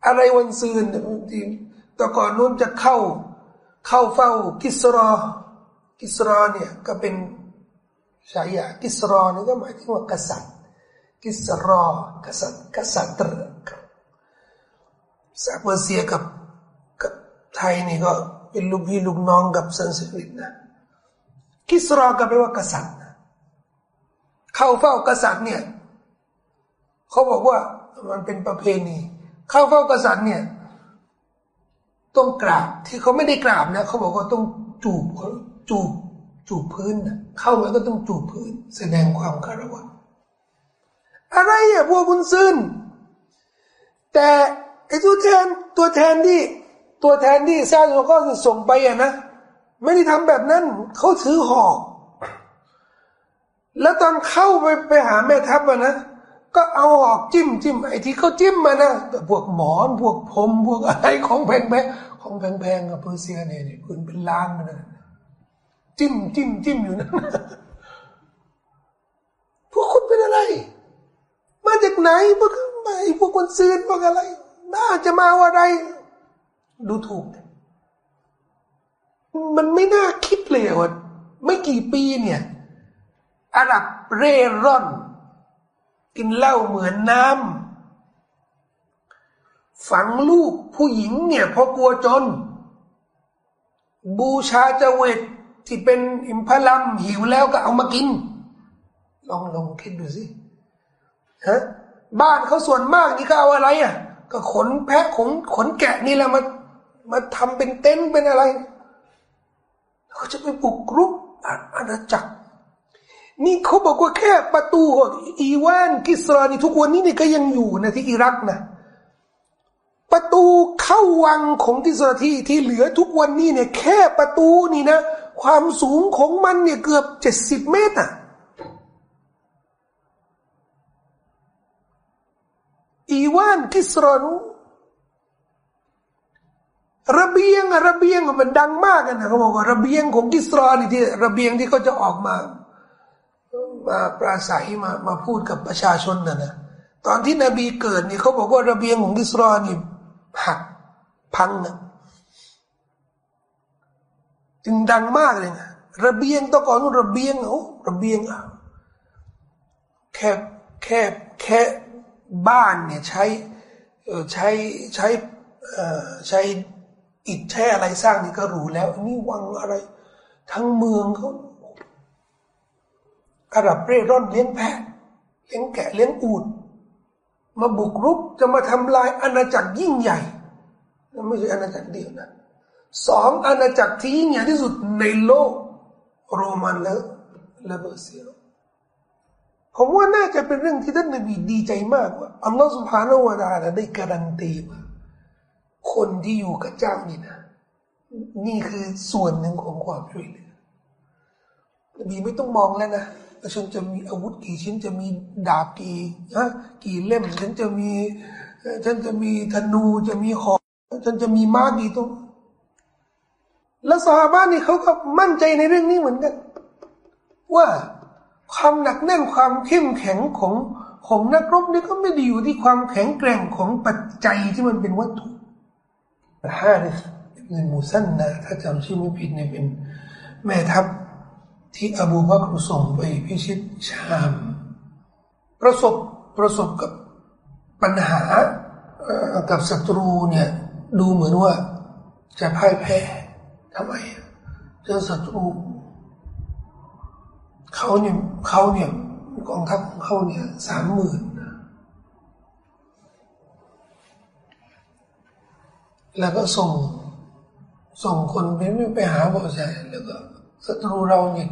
อะไรวันซืนทีแต่ก่อนนู้นจะเข้า เข้าเฝ้ากิสรอ กิสรอเนี่ย ก็เป็นฉายากิสรอนี่ก็หมายถึงว่ากษัตริย์ กิสรอกษัตริย์กษัตริย์ซาเปอร์เซียกับ ไทยนี่ก็เป็นลูกพี่ลูกน้องกับสันสกฤตนะกิสรอก็แปลว่ากษัตริย์เข้าเฝ้ากษัตริย์เนี่ยเขาบอกว่ามันเป็นประเพณี เข้าเฝ้ากษัตริย์เนี่ยต้องกราบที่เขาไม่ได้กราบนะเขาบอกว่าต้องจูบจูบจูบพื้นนะเข้ามาก็ต้องจูบพื้น แสดงความคารวะอะไรอะพวกบุญซึนแต่ไอ้ตัวแทนตัวแทนที่ ตัวแทนที่สร้างก็ส่งไปอะนะไม่ได้ทำแบบนั้นเขาถือหอกแล้วตอนเข้าไปไปหาแม่ทัพอะนะก็เอาออกจิ้มจิ้มไอ้ที่เขาจิ้มมานะพวกหมอนพวกผมพวกอะไรของแพงแพงของแพงแพงกับเปอร์เซียเนี่ยพื้นเป็นล้านมันนะจิ้มจิ้มจิ้มอยู่นั่นพวกคุณเป็นอะไร มาจากไหนพวกไอ้พวกคนซื้อพวกอะไร น่าจะมาว่าอะไร ดูถูก มันไม่น่าคิดเลยว่าไม่กี่ปีเนี่ยอาหรับเร่ร่อน กินเหล้าเหมือนน้ำฝังลูกผู้หญิงเนี่ยเพราะกลัวจน บูชาเจเวตที่เป็นอิมพลัมหิวแล้วก็เอามากิน ลองลองคิดดูสิฮะบ้านเขาส่วนมากนี่ก็เอาอะไรอะ ก็ขนแพะขนขนแกะนี่แหละมา มาทำเป็นเต็นท์เป็นอะไรเขาจะไปบุกรุกอาณาจักร นี่เขาบอกว่าแค่ประตูอีวานกิสรานี่ทุกวันนี้นี่ก็ยังอยู่นะที่อิรักนะประตูเข้าวังของกิสราที่ที่เหลือทุกวันนี้เนี่ยแค่ประตูนี่นะ ความสูงของมันเนี่ยเกือบเจ็ดสิบเมตรอะอีวานกิสราน ระเบียงอะระเบียงมันดังมากนะเขาบอกว่าระเบียงของกิสรานี่ที่ระเบียงที่เขาจะออกมามาปราศัยมามาพูดกับประชาชนนะนะตอนที่นบีเกิดนี่เขาบอกว่าระเบียงของอิสรานี่หักพังนะจึงดังมากเลยนะระเบียงตะก่อนระเบียงโอ้ระเบียงอะแค่แค่แค่บ้านเนี่ยใช้ใช้ใช้ใช้ อิฐแช่อะไรสร้างนี่ก็รู้แล้วนี่วังอะไร ทั้งเมืองเขาอาหรับเร่ร่อนเลี้ยงแพะเลี้ยงแกะเลี้ยงอูดมาบุกรุกจะมาทำลายอาณาจักรยิ่งใหญ่ไม่ใช่อาณาจักรเดียวนะสองอาณาจักรที่ยิ่งใหญ่ที่สุดในโลกโรมันและและเบอร์เซียผมว่าน่าจะเป็นเรื่องที่ท่านนบีดีใจมากว่าอัลลอฮฺสุบฮานาวะตาลาได้การันตีว่า คนที่อยู่กับเจ้านี่นะ นี่คือส่วนหนึ่งของความช่วยเหลือนบีไม่ต้องมองแล้วนะฉันจะมีอาวุธกี่ชิ้นจะมีดาบกี่ฮะกี่เล่ม ฉันจะมีฉันจะมีธนูจะมีหอกฉันจะมีม้ากี่ตัวแล้วสหบ้านนี่เขาก็มั่นใจในเรื่องนี้เหมือนกัน ว่าความหนักแน่นความเข้มแข็งของของนักรบนี่ก็ไม่ได้อยู่ที่ความแข็งแกร่งของปัจจัยที่มันเป็นวัตถุ ฮาริสอิบนมูซันนะถ้าจำชื่อไม่ผิดเนี่ยเป็นแม่ทัพที่อบูบักรส่งไปพิชิตชาม ประสบประสบกับปัญหากับศัตรูเนี่ยดูเหมือนว่าจะพ่ายแพ้ทำไมเจอศัตรูเขาเนี่ยเขาเนี่ยกองทัพของเขาเนี่ยสามหมื่น แล้วก็ส่งส่งคนไปไปหาบอแสแล้วก็ศัตรูเราเนี่ย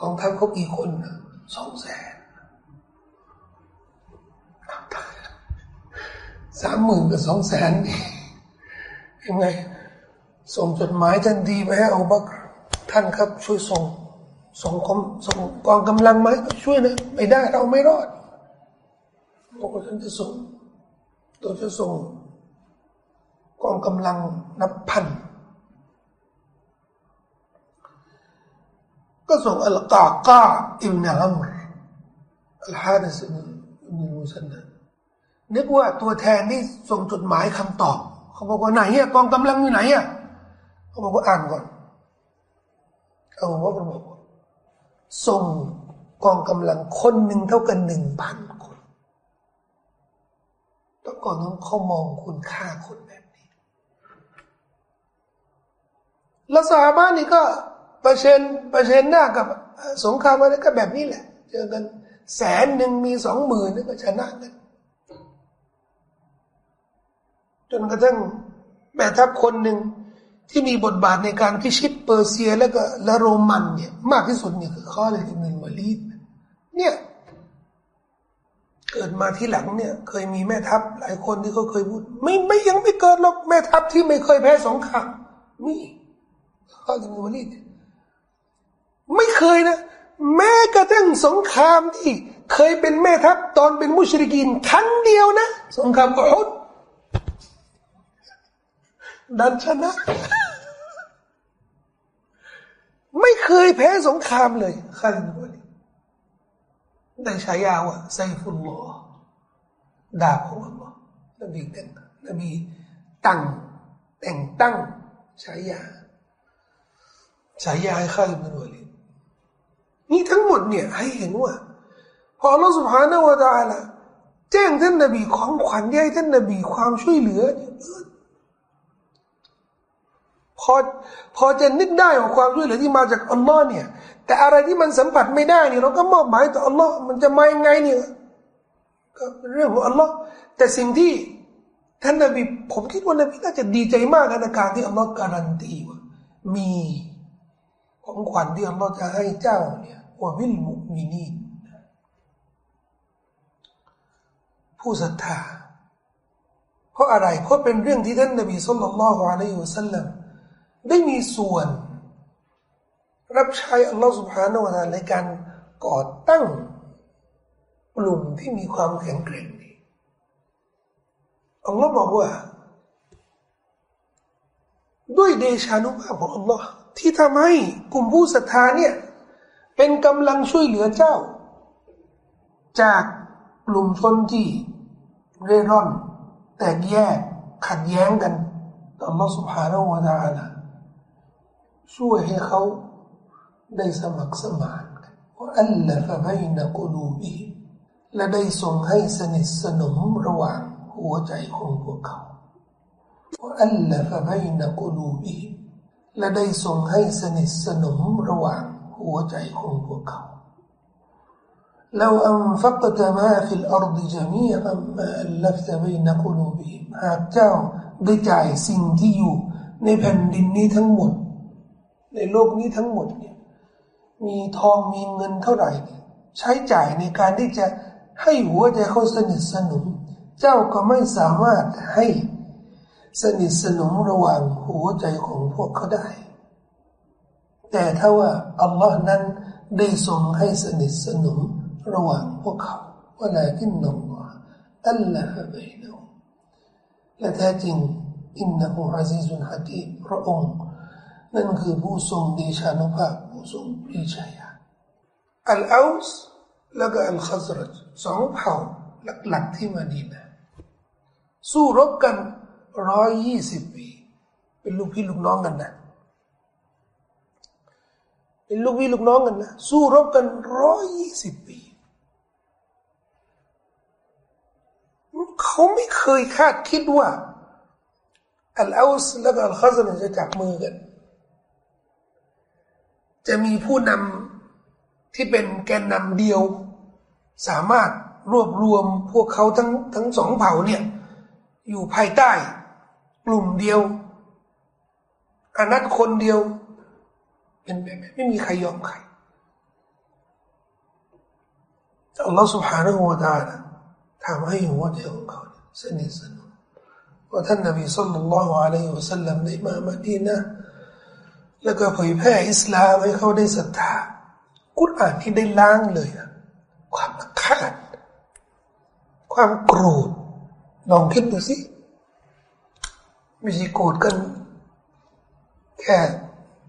กองทัพเขากี่คนสองแสนสามหมื่นกับสองแสนยังไง ส่งจดหมายทันทีไปให้อาบักท่านครับ ช่วยส่ง ส่งกองส่งกองกำลังไหมช่วยนะไม่ได้เราไม่รอดบอกว่าท่านจะส่ง ตัวจะส่ง กองกำลังนับพัน ก็ส่งอัลกาก้าอิบนาอัมรอัลฮาดิสอิบนมุสันนะนึกว่าตัวแทนที่ส่งจดหมายคำตอบ เขาบอกว่าไหนอะกองกำลังอยู่ไหนอะเขาบอกว่าอ่านก่อนเอาว่าเขาบอกส่งกองกำลังคนหนึ่งเท่ากันหนึ่งพันคนต้องก่อนต้องเขามองคุณค่าคนี้ แล้วสาบ้านนี่ก็เปร์เซ็นเปร์เซ็นหน้ากับสงครามอะไรก็แบบนี้แหละ เจอกันแสนหนึ่งมีสองหมื่นนี่ก็ชนะกันจนกระทั่งแม่ทัพคนหนึ่งที่มีบทบาทในการพิชิตเปอร์เซียแล้วก็ละโรมันเนี่ย มากที่สุดเนี่ยคือข้อเลยที่หนึ่งมาลีดเนี่ยเกิดมาที่หลังเนี่ย เคยมีแม่ทัพหลายคนที่เขาเคยพูด ไม่ไม่ยังไม่เกิดหรอกแม่ทัพที่ไม่เคยแพ้สงครามมี ข้อที่หนึ่งมาลีดไม่เคยนะ แม้กระทั่งสงครามที่เคยเป็นแม่ทัพตอนเป็นมุชริกินครั้งเดียวนะ สงครามอุฮุดดันชนะ ไม่เคยแพ้สงครามเลยข้าลิบลีดได้ฉายาว่าไซฟุลลอดาบของอัลลอฮ์นบีแต่งนบีตั้งแต่งตั้งฉายา ฉายาให้ข้าอิบนุวลีนี่ทั้งหมดเนี่ยให้เห็นว่า พอเราสุภาณวตาละแจ้งท่านนบีของขวัญที่ให้ท่านนบีความช่วยเหลือเนี่ยพอพอจะนึกได้ของความช่วยเหลือที่มาจากอัลลอฮ์เนี่ย แต่อะไรที่มันสัมผัสไม่ได้เนี่ยเราก็มอบหมายต่ออัลลอฮ์มันจะมายังไงเนี่ยก็เรื่องของอัลลอฮ์แต่สิ่งที่ท่านนบีผมคิดว่านบีน่าจะดีใจมากในการที่อัลลอฮ์การันตีว่ามี ของขวัญที่อัลลจะให้เจ้าเนี่ยว่าวิลมุมินีผู้ศรัทธาเพราะอะไร เพราะเป็นเรื่องที่ท่านนบีสุลต่านละฮ์อะลัยฮุสัลลัมได้มีส่วน รับใช้อัลลอฮ์สุบฮานาวะตาในการก่อตั้งกลุ่มที่มีความแข็งแกร่งนี้อัลลอฮ์บอกว่า ด้วยเดชานุภาพของอัลลอฮ์ ที่ทำให้กลุ่มผู้ศรัทธาเนี่ย เป็นกำลังช่วยเหลือเจ้า จากกลุ่มชนที่เร่ร่อน แตกแยกขัดแย้งกันต่อลอสุภาและวะตาละช่วยให้เขาได้สมัครสมานว่าอัลลอฮฺไม่นักลูบีและได้ทรงให้สนิทสนมระหว่างหัวใจของพวกเขาว่าอัลลอฮฺไม่นักลูบี และได้ทรงให้สนิทสนมระหว่างหัวใจของพวกเขา لو أنفقت ما في الأرض جميعا ما ألفت بين قلوبهم หากเจ้าได้จ่ายสิ่งที่อยู่ในแผ่นดินนี้ทั้งหมดในโลกนี้ทั้งหมดเนี่ยมีทองมีเงินเท่าไหร่เนี่ยใช้จ่ายในการที่จะให้หัวใจเขาสนิทสนมเจ้าก็ไม่สามารถให้ สนิทสนมระหว่างหัวใจของพวกเขาได้ แต่ถ้าว่าอัลลอฮ์นั้นได้ทรงให้สนิทสนมระหว่างพวกเขาว่าลากินนอลลอฮ์อัลลอฮ์บนเราและแท้จริงอินนะฮูอาซิซุนฮะกีพระองค์ นั่นคือผู้ทรงเดชานุภาพผู้ทรงปรีชาญาอัลอาสแล้วก็อัลขัซรจสองเผ่าหลักๆที่มาดีนะสู้รบกัน ร้อยยี่สิบปี เป็นลูกพี่ลูกน้องกันนะ เป็นลูกพี่ลูกน้องกันนะ สู้รบกันร้อยยี่สิบปีเขาไม่เคยคาดคิดว่าอัลอาสแล้วก็อัลขัซรจะจับมือกัน จะมีผู้นำที่เป็นแกนนำเดียว สามารถรวบรวมพวกเขาทั้งทั้งสองเผ่าเนี่ย อยู่ภายใต้ กลุ่มเดียวอานัตคนเดียว เป็นแบบไม่มีใครยอมใครอัลลอฮฺ سبحانه และ تعالى ทำให้หัวใจของเขาสนิทสนมว่าท่านนบีสุลต่านละฮ์อะลัยฮิวะสัลลัมได้มามาดีนะแล้วก็เผยแพร่อิสลามให้เขาได้ศรัทธากุรอานที่ได้ล้างเลยอะความคาดความโกรธลองคิดดูสิ ไม่ใช่โกรธกัน แค่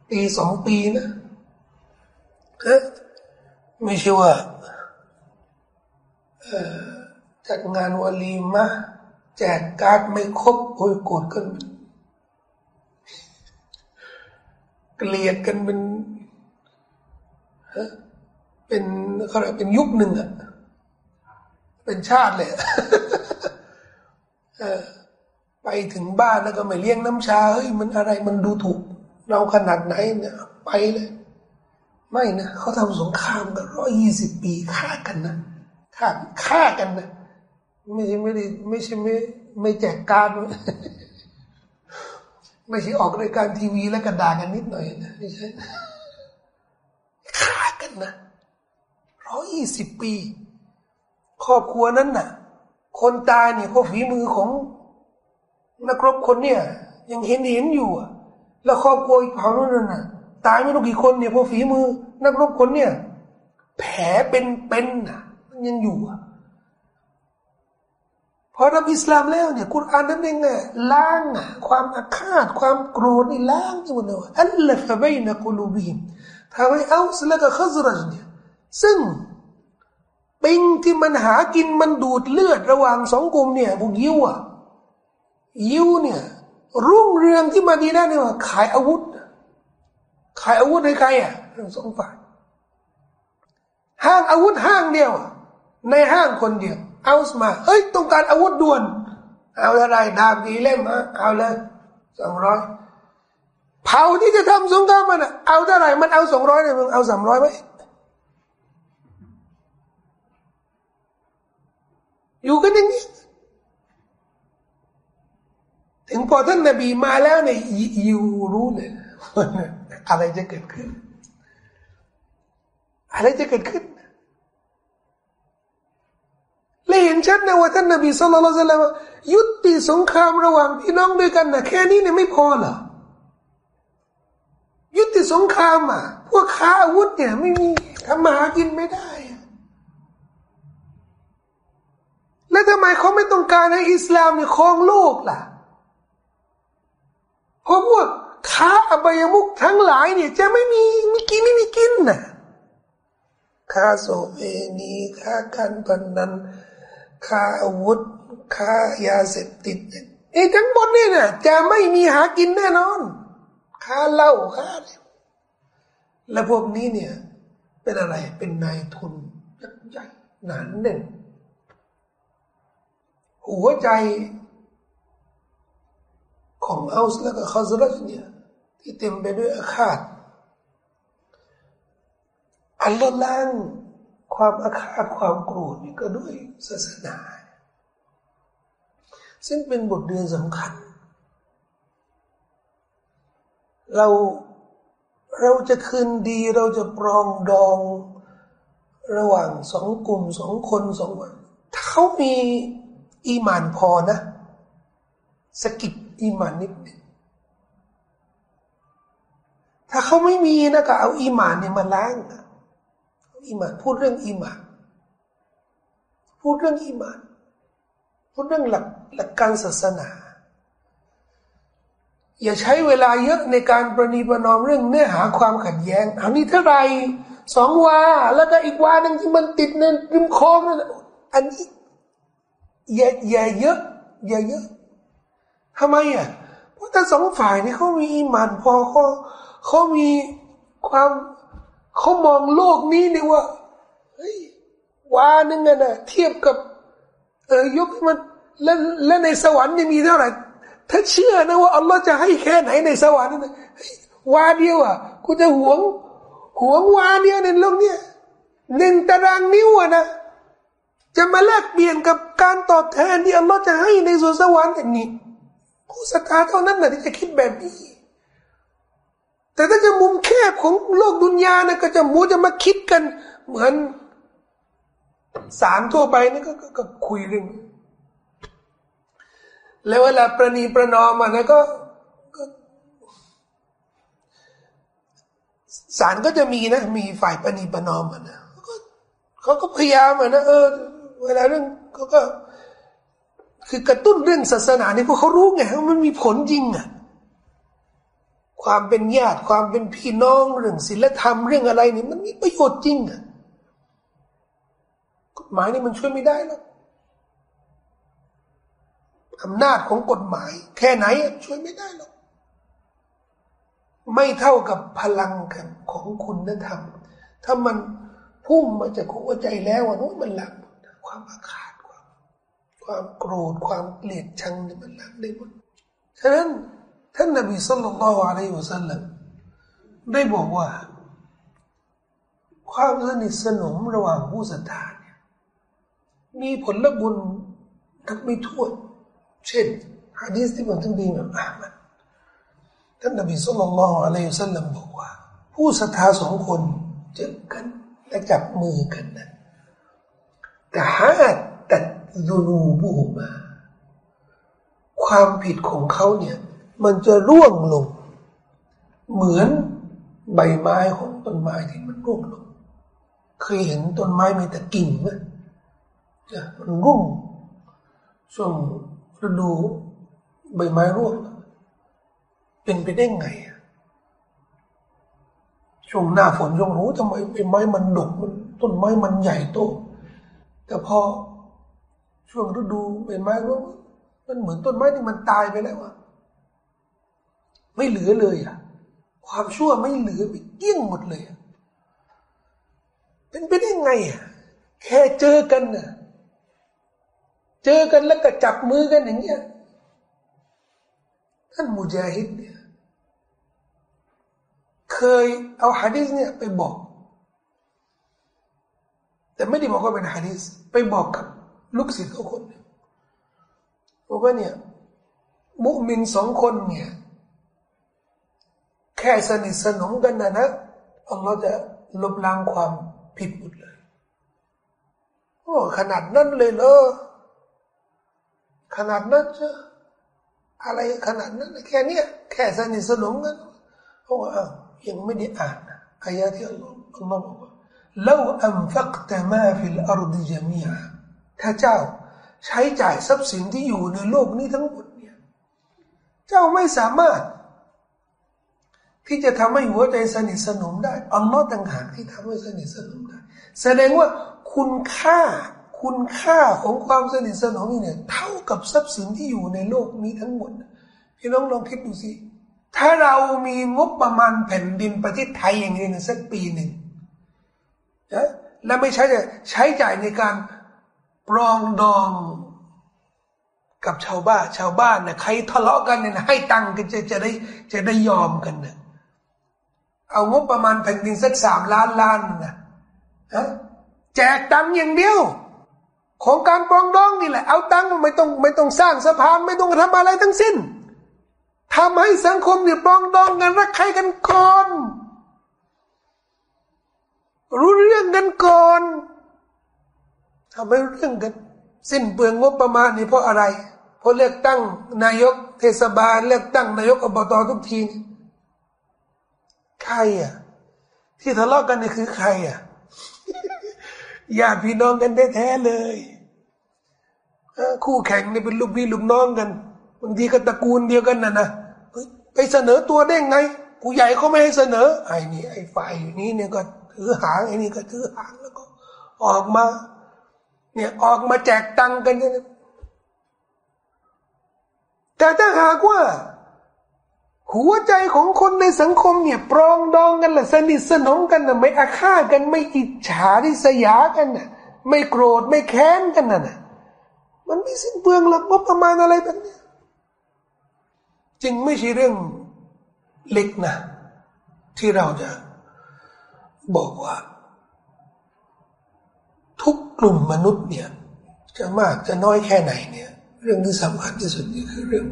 ปีสองปีนะฮะไม่ใช่ว่าจัดงานวาลีมะแจกการ์ดไม่ครบโอ้ยโกรธกัน เกลียดกันเป็นเป็นเขาเรียกเป็นยุคหนึ่งอะเป็นชาติเลย ไปถึงบ้านแล้วก็ไม่เลี้ยงน้ำชาเฮ้ยมันอะไรมันดูถูก เราขนาดไหนเนี่ยไปเลย ไม่นะเขาทำสงครามกันร้อยี่สิบปีฆ่ากันนะฆ่าฆ่ากันนะไม่ใช่ไม่ได้ไม่ใช่ไม่ไม่แจกการไม่ใช่ออกรายการทีวีแล้วก็ด่ากันนิดหน่อยนะไม่ใช่ฆ่ากันนะร้อยี่สิบปี ครอบครัวนั้นน่ะ คนตายเนี่ยเพราะฝีมือของ นักรบคนเนี่ย ยังเห็นเห็นอยู่อะแล้วครอบครัวอีกเผ่านั้นน่ะ ตายไม่รู้กี่คนเนี่ยเพราะฝีมือ นักรบคนเนี่ย แผลเป็นๆน่ะมันยังอยู่อะพอรับอิสลามแล้วเนี่ยกุรอานนั้นเองอะล้างอะความอาฆาตความโกรธนี่ล้างทั้งหมดเลยอัลลอฮฺฟะบัยนะกุลูบิมทำให้เอาสละกับขซรจเนี่ยซึ่งปิงที่มันหากินมันดูดเลือดระหว่างสองกลุ่มเนี่ยพวกยิวอะ ยิวเนี่ย รุ่งเรืองที่มาดีน่าเนี่ยขายอาวุธ ขายอาวุธให้ใครอะทั้งสองฝ่ายห้างอาวุธห้างเดียว ในห้างคนเดียว เอาสมาเฮ้ยต้องการอาวุธด่วน เอาอะไรดาบดีเล่มอะเอาเลยสองร้อยเผาที่จะทำสงครามมันอะเอาเท่าไหร่มันเอาสองร้อยเลยมึงเอาสามร้อยไหมอยู่กันอย่างนี้ ถึงพอท่านนบีมาแล้วเนี่ยยูรู้เลยอะไรจะเกิดขึ้น อะไรจะเกิดขึ้นและเห็นชัดนะว่าท่านนบีสุลต่านละยุติสงครามระหว่างพี่น้องด้วยกันนะแค่นี้เนี่ยไม่พอเหรอยุติสงครามอะ พวกค้าอาวุธเนี่ยไม่มีทำมาหากินไม่ได้ แล้วทำไมเขาไม่ต้องการให้อิสลามเนี่ยครองโลกล่ะ เพราะพวกค้าอบายมุกทั้งหลายเนี่ย จะไม่มีมีกินไม่มีกินน่ะค้าโสเภณีค้าการพนันค้าอาวุธค้ายาเสพติดไอ้ทั้งหมดเนี่เนี่ยจะไม่มีหากินแน่นอน ค้าเหล้าค้าและพวกนี้เนี่ย เป็นอะไรเป็นนายทุนใหญ่หนานแน่นหัวใจ ของอัลสและก็คาซรัชเนี่ยที่เต็มไปด้วยอาฆาตอัลลอฮ์ล้างความอาฆาตความโกรธนี่ก็ด้วยศาสนา ซึ่งเป็นบทเรียนสำคัญ เราเราจะคืนดีเราจะปรองดองระหว่างสองกลุ่มสองคนสองคนถ้าเขามีอีมานพอนะ สกิดอีมานนิดนึงถ้าเขาไม่มีนะก็เอาอีมานเนี่ยมาล้างอีมานพูดเรื่องอีมานพูดเรื่องอีมานพูดเรื่องหลักหลักการศาสนา อย่าใช้เวลาเยอะในการประนีประนอมเรื่องเนื้อหาความขัดแย้งอันนี้เท่าไรสองวาแล้วก็อีกวาหนึ่งที่มันติดในริมคลองนั่นอันนี้อย่าอย่าเยอะ อย่าเยอะ ทำไมอะเพราะถ้าสองฝ่ายนี่เขามีอิมานพอเขาเขามีความเขามองโลกนี้เนี่ยว่าเฮ้ยวานึงอะนะเทียบกับ เออยกมันแล้วแล้วในสวรรค์จะมีเท่าไหร่ถ้าเชื่อนะว่าอัลลอฮ์จะให้แค่ไหนในสวรรค์นะวาเดียวอะกูจะหวงหวงวาเดียวในโลกเนี้ยหนึ่งตารางนิ้วอะนะจะมาแลกเปลี่ยนกับการตอบแทนที่อัลลอฮ์จะให้ในสวนสวรรค์อย่างนี้ ผู้ศรัทธาเท่านั้นนะที่จะคิดแบบนี้ แต่ถ้าจะมุมแคบของโลกดุนยานะก็จะมูจะมาคิดกัน เหมือนสารทั่วไปนี่ก็ก็คุยเรื่องแล้วเวลาประนีประนอมมานะก็ศาลก็จะมีนะ มีฝ่ายประนีประนอมมานะเขาก็พยายามนะเออ เวลาเรื่องเขาก็ คือกระตุ้นเรื่องศาสนาเนี่ยพวกเขารู้ไงว่ามันมีผลจริงอะความเป็นญาติความเป็นพี่น้องเรื่องศีลธรรมเรื่องอะไรนี่มันมีประโยชน์จริงอะกฎหมายนี่มันช่วยไม่ได้หรอกอำนาจของกฎหมาย แค่ไหนช่วยไม่ได้หรอกไม่เท่ากับพลังกันของคุณธรรม ถ้ามันพุ่งมาจากหัวใจแล้วอะนู้นมันหลับความอาฆาต ความโกรธความเกลียดชังมันหลับได้หมดฉะนั้นท่านนบีสุลต่านละอะลัยฮุสัลลัมได้บอกว่า ความสนิทสนมระหว่างผู้ศรัทธาเนี่ยมีผลบุญนับไม่ถ้วนเช่นฮะดีษที่มันถึงดีแบบอามัดท่านนบีสุลต่านละอะลัยฮุสัลลัมบอกว่า ผู้ศรัทธาสองคนเจอกันและจับมือกันนะแต่หาตัด ดูนูบูมาความผิดของเขาเนี่ย มันจะร่วงลง เหมือนใบไม้ของต้นไม้ที่มันร่วงลง เคยเห็นต้นไม้มีแต่กิ่งไหมมันร่วงช่วงฤดูใบไม้ร่วงเป็นไปได้ไงช่วงหน้าฝนช่วงรู้ทำไมใบไม้มันดกมันต้นไม้มันใหญ่โต แต่พอ ช่วงฤดูใบไม้ร่วงมันเหมือนต้นไม้ที่มันตายไปแล้วอะไม่เหลือเลยอะความชั่วไม่เหลือไปเกี้ยงหมดเลยอะเป็นไปได้ไงอะแค่เจอกันน่ะเจอกันแล้วก็จับมือกันอย่างเงี้ยท่านมุจาฮิดเนี่ยเคยเอาฮะดิษเนี่ยไปบอก แต่ไม่ได้บอกว่าเป็นฮะดิษไปบอกกับ ลูกศิษย์เขาคนบอกว่าเนี่ยมุมินสองคนเนี่ยแค่สนิทสนมกันนะนะอัลลอฮ์จะลบล้างความผิดหมดเลยโอ้ขนาดนั้นเลยเหรอขนาดนั้นเจ้อะไรขนาดนั้นแค่เนี้ยแค่สนิทสนมกันเพราะว่ายังไม่ได้อ่านอายะที่อัลลอฮ์อัลลอฮ์บอกว่า لو أنفقت ما في الأرض جميعا ถ้าเจ้าใช้จ่ายทรัพย์สินที่อยู่ในโลกนี้ทั้งหมดเนี่ยเจ้าไม่สามารถ ที่จะทำให้หัวใจสนิทสนมได้อัลลอฮ์ต่างหากที่ทำให้สนิทสนมได้ แสดงว่าคุณค่าคุณค่าของความสนิทสนมนี่เนี่ยเท่ากับทรัพย์สินที่อยู่ในโลกนี้ทั้งหมดพี่น้องลองคิดดูสิถ้าเรามีงบประมาณแผ่นดินประเทศไทยอย่างนี้นสักปีหนึ่งนะและไม่ใช้ใช้จ่ายในการ ปรองดองกับชาวบ้าน ชาวบ้านนี่ยใครทะเลาะกันเนี่ยให้ตังค์กันจะจะได้จะได้ยอมกันเนี่ยเอางบประมาณแผ่นดินสักสามล้านล้านนะฮะแจกตังค์อย่างเดียว ของการปรองดองนี่แหละ เอาตังค์ไม่ต้องไม่ต้องสร้างสะพานไม่ต้องทำอะไรทั้งสิ้นทำให้สังคมเนี่ยปรองดองกันรักใครกันก่อน รู้เรื่องกันก่อน ทำให้เรื่องกัน สิ้นเปลืองงบประมาณนี่เพราะอะไร เพราะเลือกตั้งนายกเทศบาล เลือกตั้งนายกอบตทุกทีใครอะที่ทะเลาะกันนี่คือใครอะญาติพี่น้องกันแท้ๆเลยคู่แข่งนี่เป็นลูกพี่ลูกน้องกันบางทีก็ตระกูลเดียวกันน่ะนะไปเสนอตัวได้ไงผู้ใหญ่เขาไม่ให้เสนอไอ้นี่ไอ้ฝ่ายอยู่นี้เนี่ยก็ถือหางไอ้นี่ก็ถือหางแล้วก็ ออกมา เนี่ยออกมาแจกตังกันนะแต่ถ้าหากว่า หัวใจของคนในสังคมเนี่ยปรองดองกันละสนิทสนมกันนะไม่อาฆาตกันไม่อิจฉาริษยากันนะไม่โกรธไม่แค้นกันนะนะมันไม่สิ้นเปลืองหรอกงบประมาณอะไรแบบนี้จึงไม่ใช่เรื่องเล็กนะ ที่เราจะบอกว่า ทุกกลุ่มมนุษย์เนี่ย จะมากจะน้อยแค่ไหนเนี่ย เรื่องที่สำคัญที่สุดนี่คือเรื่อง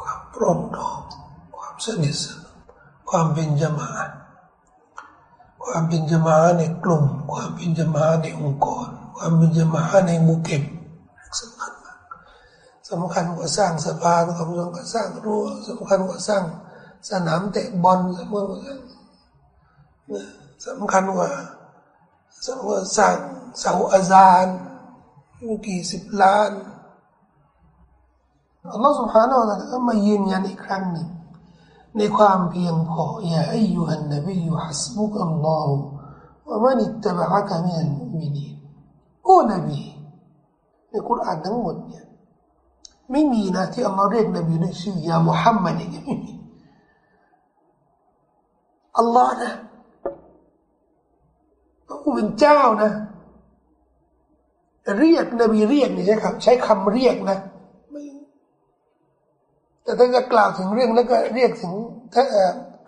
ความปรองดอง ความสนิทสนมความเป็นจมา ความเป็นจมาในกลุ่ม ความเป็นจมาในองค์กร ความเป็นจมาในมู่เก็บสำคัญมากสำคัญกว่าสร้างสะพาสำคัญกว่าสร้างรั้วสำคัญกว่าสร้างสนามเตะบอลสำคัญกว่าสำคัญกว่าสำคัญกว่าสร้าง สาอาซานกี่สิบล้านอัลลอฮฺ سبحانه และ تعالى มายืนยันอีกครั้งหนึ่งในความเพียงพออย่าอายุหันนบีอยู่ฮัสบุกอัลลอฮฺว่ามันอิตบะฮะกามินัลมุมินีโอ้นบีในคุรานทั้งหมดเนี่ยไม่มีนะที่อัลลอฮฺเรียกนบีด้วยชื่อยามุฮัมมัดอย่างนี้อัลลอฮ์นะพระผู้เป็นเจ้านะ เรียกนบีเรียกนี่ใช่ครับใช้คำเรียกนะไม่แต่ถ้าจะกล่าวถึงเรื่องแล้วก็เรียกถึงถ้า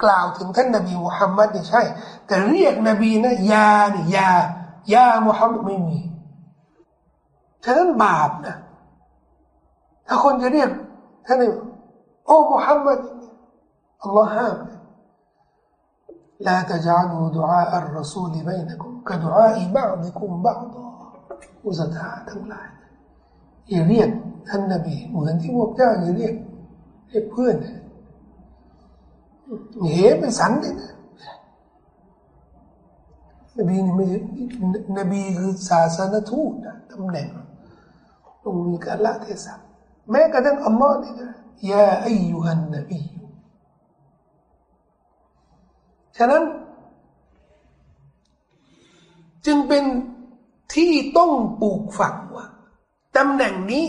กล่าวถึงท่านนบีมุฮัมมัดนี่ใช่ แต่เรียกนบีนะยานี่ยายามุฮัมมัดไม่มีฉะนั้นบาปนะถ้าคนจะเรียกท่านนี่โอ้มุฮัมมัดอัลลอฮ์ห้าม لا تجعلوا دعاء الرسول بينكم كدعاء بعضكم بعضا ผู้ศรัทธาทั้งหลายอย่าเรียกท่านนบีเหมือนที่พวกเจ้าอย่าเรียกเรียกเพื่อนเหเป็นสันเลยนะบีนี่ไม่นบีคือศาสนทูตนะตำแหน่งต้องมีการละเทศะแม้กระทั่งอัลลอฮ์นี่นะยาอายุฮันนบีฉะนั้น จึงเป็น ที่ต้องปลูกฝังว่าตำแหน่งนี้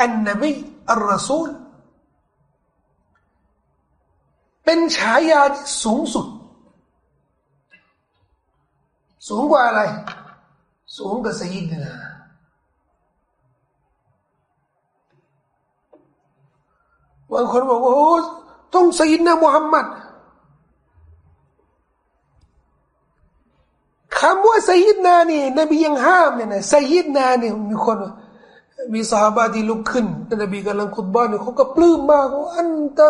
อันนบีอัลรอซูลเป็นฉายาที่สูงสุด สูงกว่าอะไร สูงกว่าสยิดนาบางคนบอกว่าโอ้ต้องสยิดนามุฮัมมัด คำว่ยิดนานี่นบียังห้ามเนี่ยนะสยิดนาเนี่ยมีคนมีสาบาที่ลุกขึ้นนบีกำลังคุตบ้านเนี่ยเขาก็ปลื้มมากว่าอันตะ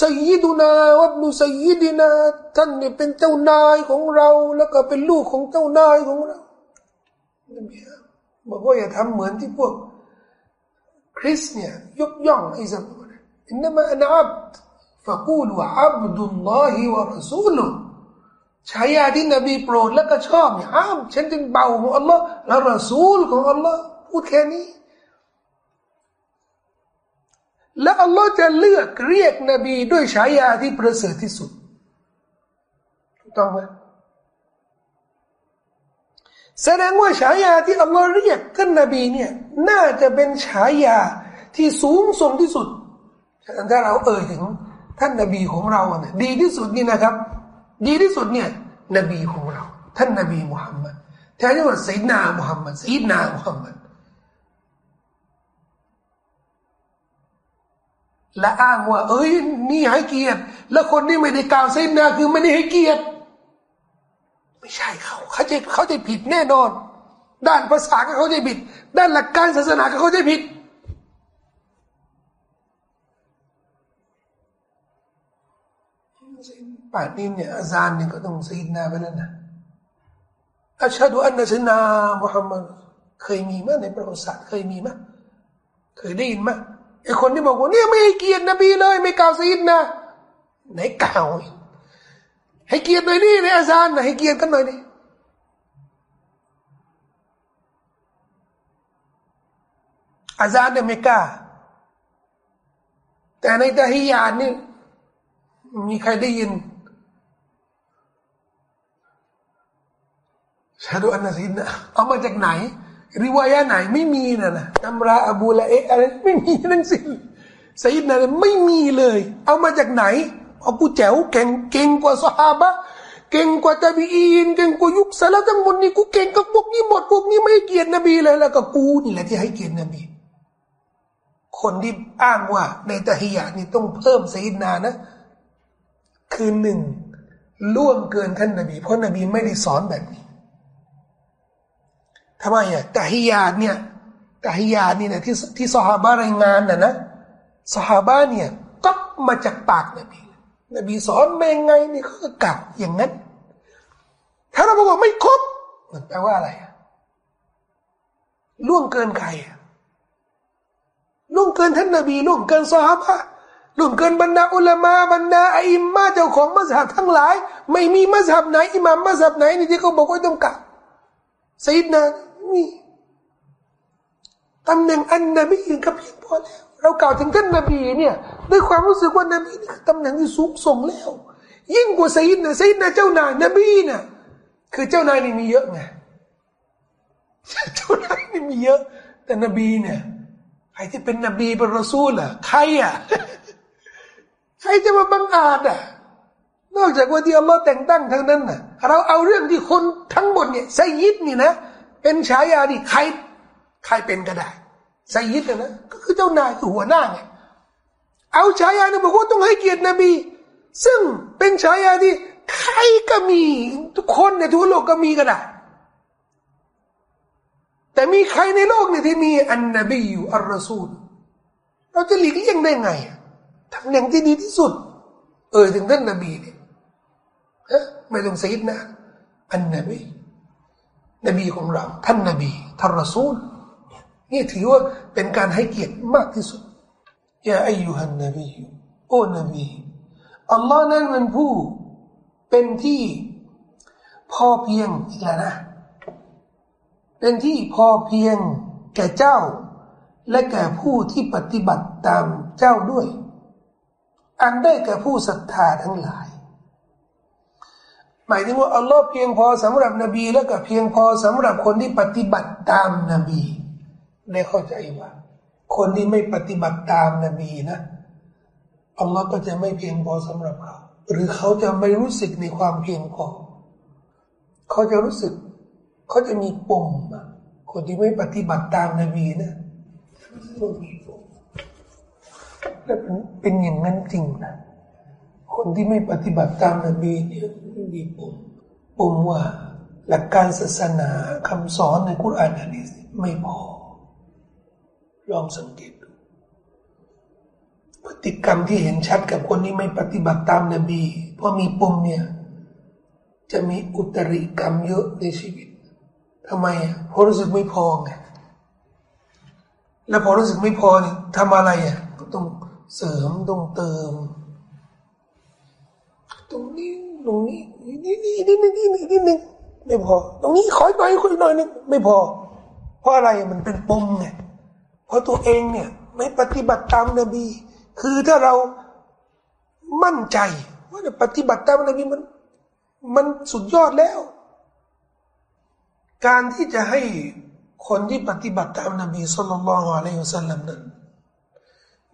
สยิดนาวับนุสยิดนาท่านเนี่ยเป็นเจ้านายของเรา แล้วก็เป็นลูกของเจ้านายของเรานบีบอกว่าอย่าทำเหมือนที่พวกคริสเนี่ยยกย่องไอ้สมัยอินนามะอันอับฟะกูลวะอับดุลลอฮิวะรอซูลุ ฉายาที่นบีโปรดแล้วก็ชอบเนี่ยอ้าวฉันจึงเบาของอัลลอฮ์และรอซูลของอัลลอฮ์พูดแค่นี้ และอัลลอฮ์จะเลือกเรียกนบีด้วยฉายาที่ประเสริฐที่สุดถูกต้องไหมแสดงว่าฉายาที่อัลลอฮ์เรียกท่านนบีเนี่ยน่าจะเป็นฉายาที่สูงส่งที่สุดถ้าเราเอ่ยถึงท่านนบีของเราเนี่ยดีที่สุดนี่นะครับ ดีที่สุดเนี่ยนบีของเรา ท่านนบีมุฮัมมัดแท้ที่ว่าสัยนามุฮัมมัดสัยนามุฮัมมัดและอ้างว่า เอ้ย นี่ให้เกียรติ แล้วคนที่ไม่ได้กล่าวเส้นนาคือไม่ได้ให้เกียรติ ไม่ใช่เขา เขาจะเขาจะผิดแน่นอน ด้านภาษาก็เขาจะผิด ด้านหลักการศาสนาก็เขาจะผิด ป่านนี้เนี่ยอาจารย์เนี่ยก็ต้องซีดนาไปแล้วนะอัชฮะดูอันนะซินามุฮัมมัดเคยมีไหมในประวัติศาสตร์เคยมีไหมเคยได้ยินไหมไอคนที่บอกว่าเนี่ยไม่ให้เกียรตินบีเลย ไม่กล่าวซีดนะไหนกล่าวให้เกียรติหน่อยนี่ในอาจารย์นะให้เกียรติกันหน่อยนี่อาจารย์เนี่ยไม่กล้าแต่ในตะฮิยานนี่มีใครได้ยิน ชาดูอันนซีนะเอามาจากไหน ริวายะไหนไม่มีนะนะตำราอบูละเอะอะไรไม่มีทั้งสิ้นไซด์นะไม่มีเลย เอามาจากไหนเอากูแจ๋วเก่งเก่งกว่าสฮาบะเก่งกว่าตาบีอีนเก่งกว่ายุคสลับทั้งหมดนี่กูเก่งกับพวกนี้หมดพวกนี้ไม่ให้เกียรตินบีเลยแล้วก็กูนี่แหละที่ให้เกียรตินบี คนที่อ้างว่าในตะฮียะนี่ต้องเพิ่มไซด์นานะ คือหนึ่งล่วงเกินท่านนบี เพราะนบีไม่ได้สอนแบบนี้ ทำไมอะตะฮิยาเนี่ยตะฮิยานี่นะที่ที่สหาบารายงานน่ะนะสหาบาเนี่ยก็มาจากปากนบีนบีสอนมายังไงนี่เขาก็กลับอย่างนั้น ถ้าเราบอกว่าไม่ครบมันแปลว่าอะไรล่วงเกินใครล่วงเกินท่านนบีล่วงเกินสหาบะล่วงเกินบรรดาอุลามะบรรดาอิมมาเจ้าของมัสฮับทั้งหลาย ไม่มีมัสฮับไหน อิหมามมัสฮับไหนนี่ที่เขาบอกว่าต้องกลับซีดนา มีตำแหน่งอันนบีก็เพียงพอแล้วเรากล่าวถึงท่านนบีเนี่ยด้วยความรู้สึกว่านบีนี่คือตำแหน่งที่สูงส่งแล้ว ยิ่งกว่าไซีดนะไซีดนะเจ้านายนบีน่ะคือเจ้านายนี่มีเยอะไงเจ้านายนี่มีเยอะ แต่นบีเนี่ยใครที่เป็นนบีเป็นรอซูลอะใครอะใครจะมาบังอาจอะนอกจากว่าที่อัลลอฮ์แต่งตั้งทั้งนั้นน่ะเราเอาเรื่องที่คนทั้งหมดเนี่ยไซยิดนี่นะ เป็นฉายาที่ใครใครเป็นก็ได้ไซยิดนะก็คือเจ้านายคือหัวหน้าไงเอาฉายาเนี่ยบอกว่าต้องให้เกียรตินบี ซึ่งเป็นฉายาที่ใครก็มีทุกคนในทั่วโลกก็มีก็ได้แต่มีใครในโลกเนี่ยที่มีอันนบีอยู่อัลรอซูลเราจะหลีกเลี่ยงได้ไงทำอย่างที่ดีที่สุด เออถึงท่านนบีเนี่ยไม่ต้องซีดนะอันนบี นบีของเรา ท่านนบีท่านรอซูลนี่ถือว่าเป็นการให้เกียรติมากที่สุดยาอายุฮันนบีโอ้นบีอัลลอฮ์นั้นเป็นผู้เป็นที่พอเพียงอีกแล้วนะ เป็นที่พอเพียงแก่เจ้า และแก่ผู้ที่ปฏิบัติตามเจ้าด้วย อันได้แก่ผู้ศรัทธาทั้งหลาย หมายถึงว่าอัลลอฮ์เพียงพอสำหรับนบีและก็เพียงพอสำหรับคนที่ปฏิบัติตามนบีได้เข้าใจว่า คนที่ไม่ปฏิบัติตามนบีนะอัลลอฮ์ก็จะไม่เพียงพอสำหรับเขา หรือเขาจะไม่รู้สึกในความเพียงพอ เขาจะรู้สึก เขาจะมีปมคนที่ไม่ปฏิบัติตามนบีนะต้องมีปมและเป็นอย่างนั้นจริงนะคนที่ไม่ปฏิบัติตามนบีเนี่ย มีปมปุ่มว่าหลักการศาสนาคำสอนในกุรอานฮะดีษไม่พอ ลองสังเกตดู พฤติกรรมที่เห็นชัดกับคนที่ไม่ปฏิบัติตามนบีเพราะมีปุ่มเนี่ย จะมีอุตริกรรมเยอะในชีวิตทำไมอะเพราะรู้สึกไม่พอไงแล้วพอรู้สึกไม่พอเนี่ยทำอะไรอะก็ต้องเสริมต้องเติม ตรงนี้ตรงนี้ นี่นี่นี่นี่นี่นิดนิดนึงไม่พอ ตรงนี้ขอหน่อยขอหน่อยนึงไม่พอ เพราะอะไรมันเป็นปมไงเพราะตัวเองเนี่ย ไม่ปฏิบัติตามนบี คือถ้าเรามั่นใจว่าปฏิบัติตามนบีมัน มันสุดยอดแล้ว การที่จะให้คนที่ปฏิบัติตามนบีสุลต่านละฮ์อะลัยฮุสซาลัมนั้น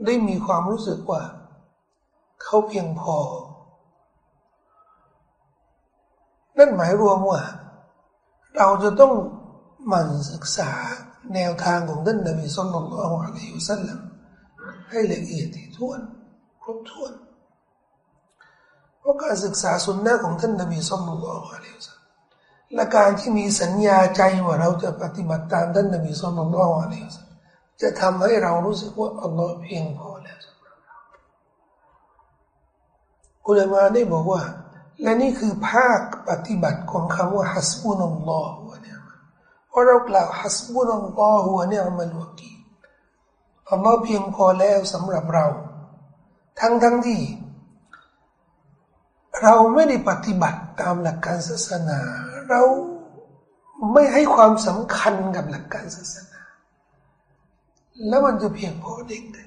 ได้มีความรู้สึกว่า เขาเพียงพอ นั่นหมายรวมว่า เราจะต้องหมั่นศึกษาแนวทางของท่านนบีสุลต่านละอะลัยฮุสลัมให้ละเอียดถี่ถ้วน ครบถ้วน เพราะการศึกษาสุนนะของท่านนบีสุลต่านละอะลัยฮิสและการที่มีสัญญาใจว่าเราจะปฏิบัติตามท่านนบีสุลต่านละอะลัยฮิสจะทำให้เรารู้สึกว่าอัลลอฮ์เพียงพอแล้วสำหรับเราอุลามาได้บอกว่า และนี่คือภาคปฏิบัติของคำว่าฮัสบุนัลลอฮฺวะเนี่ยเพราะเรากล่าวฮัสบุนัลลอฮฺวะเนี่ยมันวกีอัลลอฮ์เพียงพอแล้วสำหรับเรา ทั้งทั้งที่ เราไม่ได้ปฏิบัติตามหลักการศาสนา เราไม่ให้ความสำคัญกับหลักการศาสนา แล้วมันจะเพียงพอเด็กได้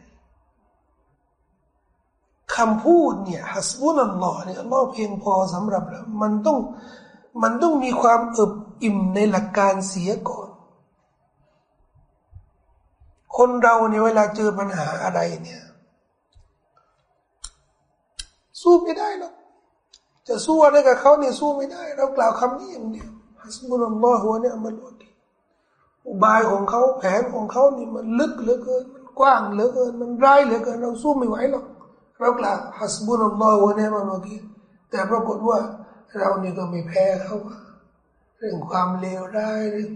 คำพูดเนี่ยฮัสบุนัลลอฮ์เนี่ยอัลลอฮ์เพียงพอสำหรับเรามันต้องมันต้องมีความอึบอิ่มในหลักการเสียก่อน คนเราเนี่ยเวลาเจอปัญหาอะไรเนี่ย สู้ไม่ได้หรอกจะสู้อะไรกับเขาเนี่ยสู้ไม่ได้ เรากล่าวคำนี้อย่างเดียวฮัสบุนัลลอฮฺวเนี่ยมันวกีอุบายของเขาแผนของเขานี่มันลึกเหลือเกิน มันกว้างเหลือเกิน มันร้ายเหลือเกิน เราสู้ไม่ไหวหรอก เรากล่าวฮัสบุนัลลอฮฺวะเนี่ยมันวกีแต่ปรากฏว่าเรานี่ก็ไม่แพ้เขาเรื่องความเลวร้ายเรื่อง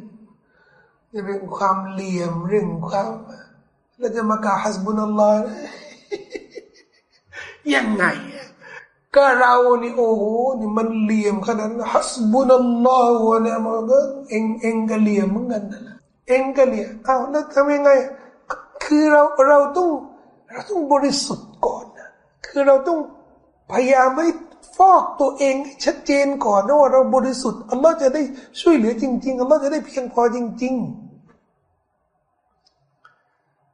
เรื่องความเหลี่ยมเรื่องความแล้วจะมากล่าวฮัสบุนัลลอฮฺยังไงก็เรานี่โอ้โหนี่มันเหลี่ยมขนาดนั้นฮัสบุนัลลอฮฺวะเนี่ยมันก็เองเองก็เหลี่ยมเหมือนกันนะเองก็เหลี่ยมอ้าวแล้วทำยังไงคือเราเราต้องเราต้องบริสุทธิ์ก่อน คือเราต้องพยายามให้ฟอกตัวเองชัดเจนก่อนนะว่าเราบริสุทธิ์อัลลอฮ์จะได้ช่วยเหลือจริง ๆอัลลอฮ์จะได้เพียงพอจริงๆ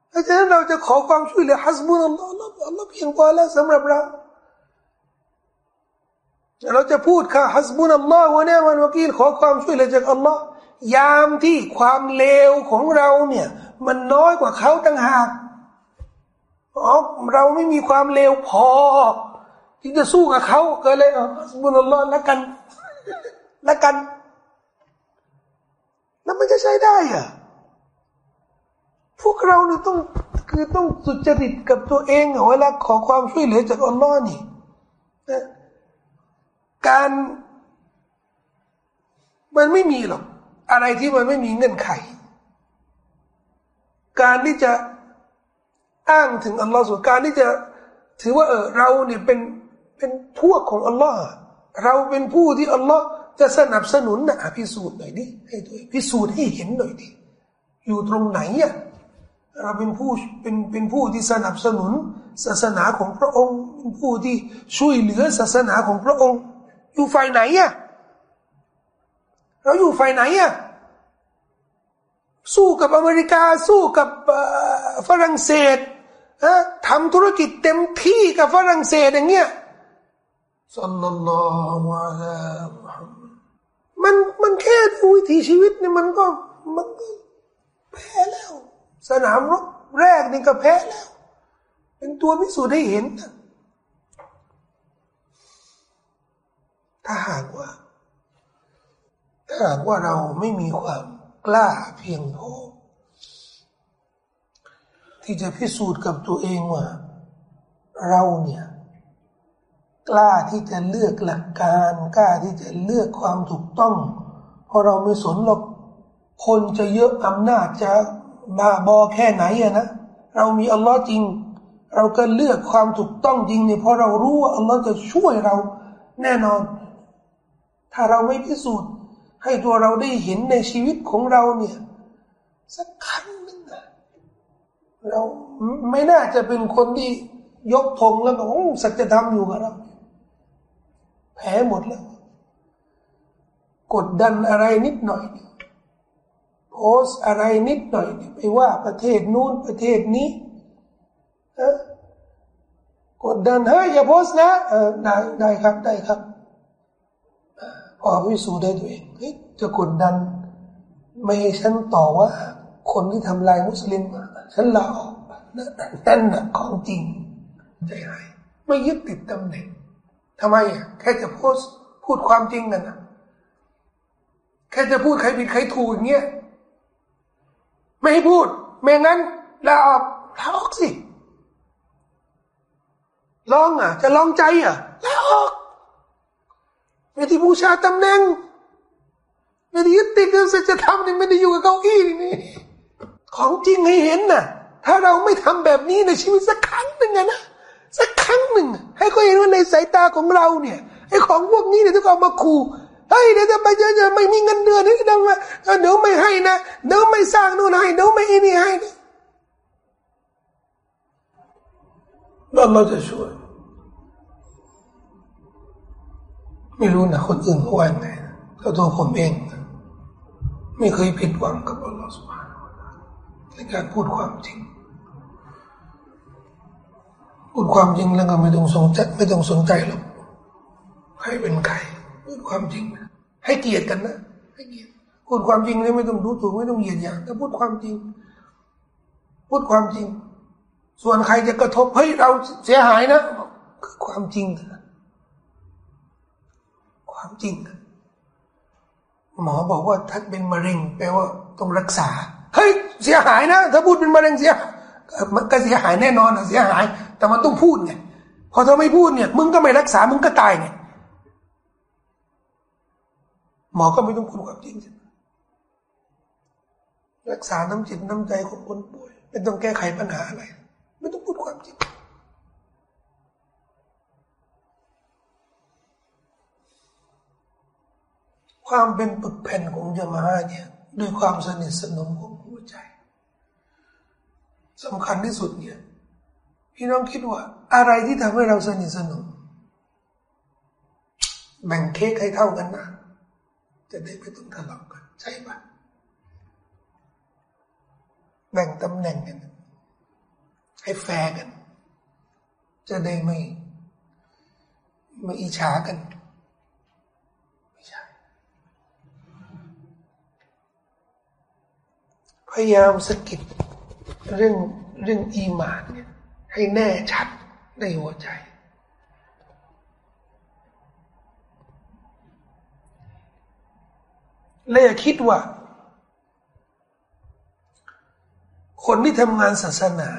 เพราะฉะนั้นเราจะขอความช่วยเหลือฮัสบุนอัลลอฮ์อัลลอฮ์เพียงพอแล้วสำหรับเราเราจะพูดค่ะฮัสบุนอัลลอฮ์วะเนี่ยมันวกีลขอความช่วยเหลือจากอัลลอฮ์ยามที่ความเลวของเราเนี่ย มันน้อยกว่าเขาตั้งหาก อ๋อเราไม่มีความเลวพอ ที่จะสู้กับเขาก็เลยสบุนัลลอฮ์ละกันละกัน แล้วมันจะใช้ได้อะพวกเราเนี่ยต้องคือต้องสุจริตกับตัวเองเวลาขอความช่วยเหลือจากอัลลอฮ์นี่การมันไม่มีหรอก อะไรที่มันไม่มีเงื่อนไข การที่จะ อ้างถึงอัลลอฮ์ส่วนการที่จะถือว่าเออเราเนี่ยเป็นเป็นพวกของอัลลอฮ์เราเป็นผู้ที่อัลลอฮ์จะสนับสนุนนะพิสูจน์หน่อยดิให้ตัวยพิสูจน์ให้เห็นหน่อยดิอยู่ตรงไหนอะเราเป็นผู้เป็นเป็นผู้ที่สนับสนุน ศาสนาของพระองค์เป็นผู้ที่ช่วยเหลือศาสนาของพระองค์ อยู่ฝ่ายไหนอะเราอยู่ฝ่ายไหนอะสู้กับอเมริกา สู้กับฝรั่งเศส ทำธุรกิจเต็มที่กับฝรั่งเศสอย่างเงี้ยสัลลัลลอฮุอะลัยฮิมันมันแค่ดูวิถีชีวิตเนี่ยมันก็มันก็แพ้แล้ว สนามรบแรกนี่ก็แพ้แล้ว เป็นตัวพิสูจน์ให้เห็น ถ้าหากว่า ถ้าหากว่าเราไม่มีความกล้าเพียงพอ ที่จะพิสูจน์กับตัวเองว่า เราเนี่ย กล้าที่จะเลือกหลักการ กล้าที่จะเลือกความถูกต้อง เพราะเราไม่สนหรอกคนจะเยอะอำนาจจะบาบอแค่ไหนอะนะเรามีอัลลอฮ์จริง เราก็เลือกความถูกต้องจริงเนี่ยเพราะเรารู้ว่าอัลลอฮ์จะช่วยเราแน่นอน ถ้าเราไม่พิสูจน์ ให้ตัวเราได้เห็นในชีวิตของเราเนี่ย สักครั้ง เราไม่น่าจะเป็นคนที่ยกธงแล้วก็สัจธรรมอยู่กับเราแพ้หมดแล้ว กดดันอะไรนิดหน่อย โพสอะไรนิดหน่อยไปว่าประเทศนู้นประเทศนี้กดดันเฮ้ยอย่าโพสนะเออได้ได้ครับได้ครับพอพิสูจน์ได้ตัวเองเฮ้ยจะกดดัน ไม่ให้ฉันต่อว่า คนที่ทำลายมุสลิม ฉันลาออกนั่นนะของจริงใจหายไม่ยึดติดตำแหน่งทำไมอะแค่จะพูดพูดความจริงกันนะแค่จะพูดใครผิดใครถูกอย่างเงี้ยไม่ให้พูด ไม่งั้นลาออกลาออกสิลองอะ จะลองใจอะลาออกไม่ที่บูชาตำแหน่งไม่ได้ยึดติดกับสัจธรรมนี่ไม่ได้อยู่กับเก้าอี้นี่ ของจริงให้เห็นน่ะ ถ้าเราไม่ทำแบบนี้ในชีวิตสักครั้งหนึ่งนะสักครั้งหนึ่ง ให้เขาเห็นว่าในสายตาของเราเนี่ยไอ้ของพวกนี้เนี่ยที่เขามาขู่เฮ้ยเดี๋ยวจะไปเจอไม่มีเงินเดือนนี่เดี๋ยวเดี๋ยวไม่ให้นะเดี๋ยวไม่สร้างนู่นให้เดี๋ยวไม่อินี่ให้แล้วเราจะช่วยไม่รู้นะคนอื่นเขาว่าไงแต่ตัวผมเอง ไม่เคยผิดหวังกับอัลลอฮฺ ในการพูดความจริง พูดความจริงแล้วก็ไม่ต้องสนใจไม่ต้องสนใจหรอกใครเป็นใครพูดความจริง ให้เกียรติกันนะให้เกียรติพูดความจริงเลยไม่ต้องดูถูกไม่ต้องเหยียดหยามแต่พูดความจริง พูดความจริง ส่วนใครจะกระทบเฮ้ยเราเสียหายนะคือความจริง ความจริง หมอบอกว่าถ้าเป็นมะเร็งแปลว่าต้องรักษา เฮ้ย เสียหายนะ ถ้าพูดเป็นมะเร็งเสียมันก็เสียหายแน่นอนเสียหาย แต่มันต้องพูดไงพอเธอไม่พูดเนี่ย มึงก็ไม่รักษา มึงก็ตายไงหมอก็ไม่ต้องพูดความจริงรักษาน้ำจิตน้ำใจของคนป่วยไม่ต้องแก้ไขปัญหาอะไร ไม่ต้องพูดความจริงความเป็นปึกแผ่นของจมาเนี่ยด้วยความสนิทสนมของ สำคัญที่สุดเนี่ยพี่น้องคิดว่า อะไรที่ทำให้เราสนิทสนมแบ่งเค้กให้เท่ากันนะจะได้ไม่ต้องทะเลาะกัน ใช่ปะแบ่งตำแหน่งกัน ให้แฟร์กัน จะได้ไม่ไม่อิจฉากันพยายามสกิด เรื่องเรื่องอีมานเนี่ยให้แน่ชัดในหัวใจ และอย่าคิดว่า คนที่ทำงานศาสนา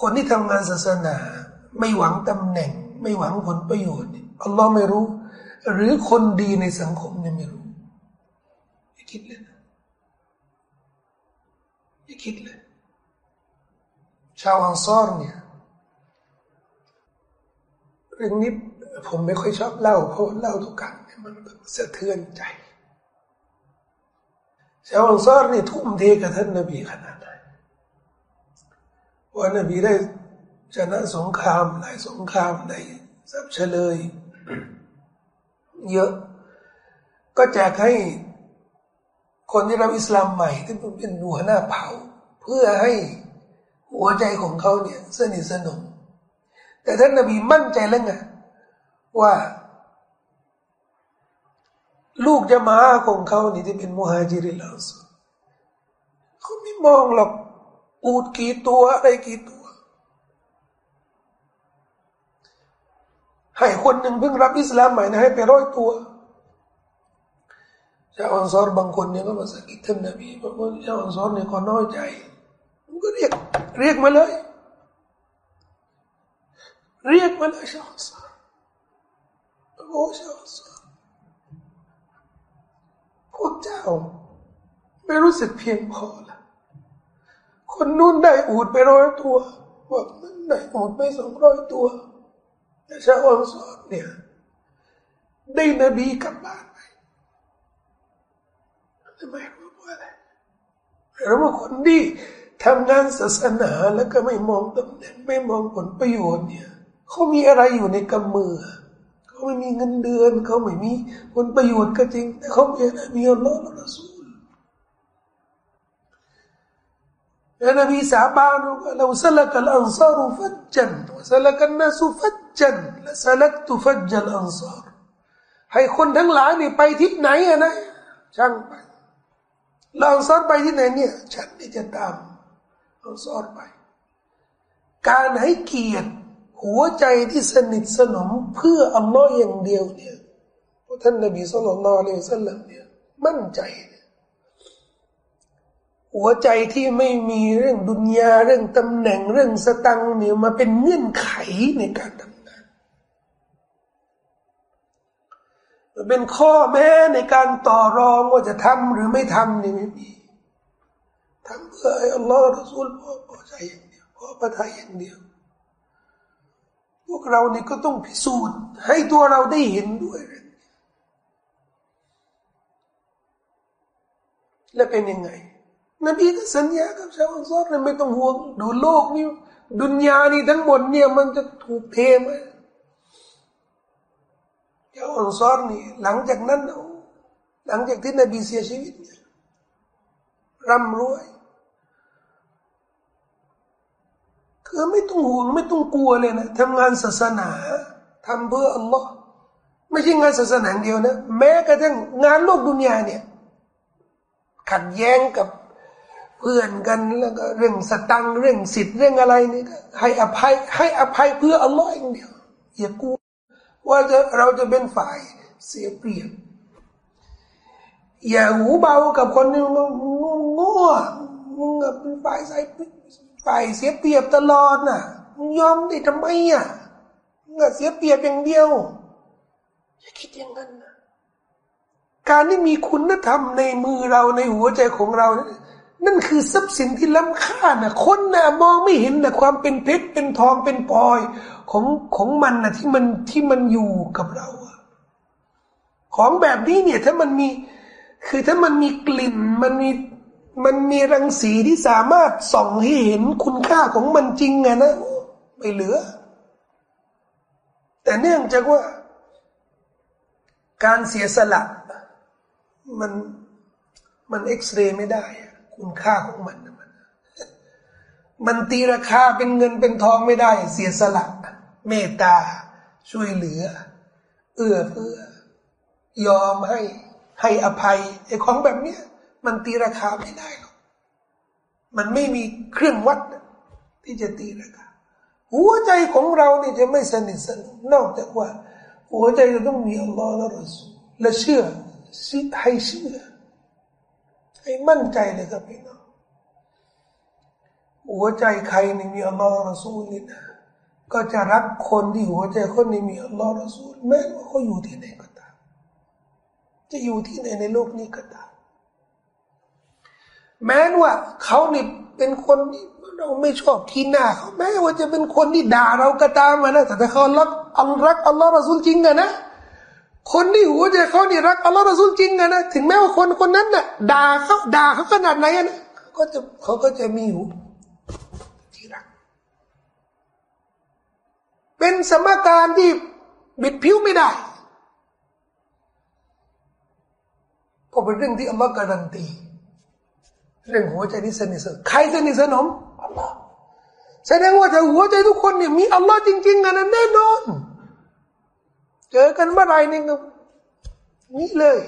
คนที่ทำงานศาสนา ไม่หวังตำแหน่ง ไม่หวังผลประโยชน์อัลลอฮ์ไม่รู้ หรือคนดีในสังคมเนี่ยไม่รู้อย่าคิดเลยนะ อย่คิดเลย ชาวอังซอรเนี่ยเรื่องนี้ผมไม่ค่อยชอบเล่าเพราะเล่าทุกครั้งมันสะเทือนใจ ชาวอังซอรนี่ทุ่มเทกับท่านนบีขนาดไหนว่านบีได้ชนะสงครามหลายสงครามในสับเฉลย เยอะ ก็แจกให้ คนที่รับอิสลามใหม่ที่เป็นหัวหน้าเผ่า เพื่อให้หัวใจของเขาเนี่ยสนิทสนม แต่ท่านนบีมั่นใจแล้วไงว่า ลูกจะมาของเขานี่ที่เป็นมุฮัจิริลาสเขาไม่มองหรอกอูดกี่ตัวอะไรกี่ตัว ให้คนหนึ่งเพิ่งรับอิสลามใหม่นะให้ไปร้อยตัว ชาวอันซอรบางคนเนี่ยก็มาสกิท่านนบีบอกว่าชาวอันซอรเนี่ยก็น้อยใจมันก็เรียก เรียกมาเลย เรียกมาเลยชาวอันซอรโอ้ชาวอันซอรพวกเจ้า ไม่รู้สึกเพียงพอละคนนู้นได้อูดไปร้อยตัวบอกนั้นได้อูดไปสองร้อยตัวแต่ชาวอันซอรเนี่ย ได้นบีกลับบ้าน ทำไมรู้ว่าอะไรหรือว่าคนที่ทำงานศาสนาแล้วก็ไม่มองตำแหน่งไม่มองผลประโยชน์เนี่ยเขามีอะไรอยู่ในกำมือเขาไม่มีเงินเดือนเขาไม่มีผลประโยชน์ก็จริง แต่เขามีอะไรมีอัลลอฮ์ละรอซูลแล้วนบีสาบานว่าเราสลักอัลอันซารุฟัจจันสลักนัสุฟัจจันและสลักตุฟัจจัลอันซารให้คนทั้งหลายนี่ไปทิศไหนอะนะช่างไป เราซอดไปที่ไหนเนี่ย ฉันนี่จะตามเราซอดไป การให้เกียรติหัวใจที่สนิทสนมเพื่ออัลลอฮ์อย่างเดียวเนี่ยท่านนบีสุลต่านละเลสัลลัมเนี่ยมั่นใจหัวใจที่ไม่มีเรื่องดุนยาเรื่องตำแหน่งเรื่องสตังเนี่ยมาเป็นเงื่อนไขในการทำ เป็นข้อแม้ในการต่อรองว่าจะทำหรือไม่ทำนี่ไม่มีทำเพื่ออัลลอฮฺรอซูลพอพอใจอย่างเดียวพอประทัยอย่างเดียว พวกเรานี่ก็ต้องพิสูจน์ ให้ตัวเราได้เห็นด้วย และเป็นยังไง นบีก็สัญญากับชาวอัลซอรเลยไม่ต้องห่วง ดูโลกนี้ ดุนยานี่ทั้งหมดเนี่ยมันจะถูกเทไห มชาวอันซอรนี่หลังจากนั้นหลังจากที่นบีเสียชีวิตร่ำรวยคือไม่ต้องห่วงไม่ต้องกลัวเลยนะทำงานศาสนาทำเพื่ออัลลอฮ์ไม่ใช่งานศาสนาเดียวนะ แม้กระทั่งงานโลกดุนยาเนี่ย ขัดแย้งกับเพื่อนกันแล้วก็เรื่องสตังเรื่องสิทธิ์เรื่องอะไรนี่ให้อภัยให้อภัยเพื่ออัลลอฮ์เองเดียวอย่ากลัว ว่าจะเราจะเป็นฝ่ายเสียเปรียบอย่าหูเบากับคนที่งงง้อมึงเป็นฝ่ายใส่ฝ่ายเสียเปรียบตลอดน่ะมึงยอมได้ทำไมอะมึงเสียเปรียบอย่างเดียว อย่าคิดอย่างนั้นนะการที่มีคุณธรรมในมือเราในหัวใจของเรา นั่นคือทรัพย์สินที่ล้ำค่านะคนนะมองไม่เห็นนะความเป็นเพชรเป็นทองเป็นพลอย ของของมันนะที่มันที่มันอยู่กับเราของแบบนี้เนี่ยถ้ามันมี คือถ้ามันมีกลิ่นมันมีมันมีรังสีที่สามารถส่องให้เห็นคุณค่าของมันจริงไงนะไม่เหลือ แต่เนื่องจากว่า การเสียสละมันมันเอ็กซเรย์ไม่ได้ คุณค่าของมัน มันมันตีราคาเป็นเงินเป็นทองไม่ได้ เสียสละ เมตตาช่วยเหลือ เอื้อเฟื้อยอมให้ให้อภัยไอ้ของแบบเนี้ย มันตีราคาไม่ได้หรอกมันไม่มีเครื่องวัดที่จะตีราคาหัวใจของเราเนี่ยจะไม่สนิทสนมนอกจากว่า หัวใจจะต้องมีอัลลอฮ์และรอสูลและเชื่อให้เชื่อ ให้มั่นใจเลยครับพี่น้องหัวใจใครนี่มีอัลลอฮ์และรอสูลนี่นะ ก็จะรักคนที่หัวใจคนนี้มีอัลลอฮ์รอซูลแม้ว่าเขาอยู่ที่ไหนก็ตาม จะอยู่ที่ไหนในโลกนี้ก็ตาม แม้ว่าเขานี่เป็นคนที่เราไม่ชอบที่หน้าเขาแม้ว่าจะเป็นคนที่ด่าเราก็ตามนะแต่ถ้าเขารักอัลรักอัลลอฮ์รอซูลจริงอะนะคนที่หัวใจเขานี่รักอัลลอฮ์รอซูลจริงอะนะถึงแม้ว่าคนคนนั้นน่ะด่าเขาด่าเขาขนาดไหนนะก็จะเขาก็จะมีอยู่ เป็นสมการที่บิดผิวไม่ได้ก็เป็นเรื่องที่อัลลอฮ์การันตีเรื่องหัวใจที่สนิทสนมใครสนิทสนมอัลลอฮ์แสดงว่าถ้าหัวใจทุกคนเนี่ยมีอัลลอฮ์จริงๆกันแน่นอน เจอกันเมื่อไรนี่ก็นี่เลย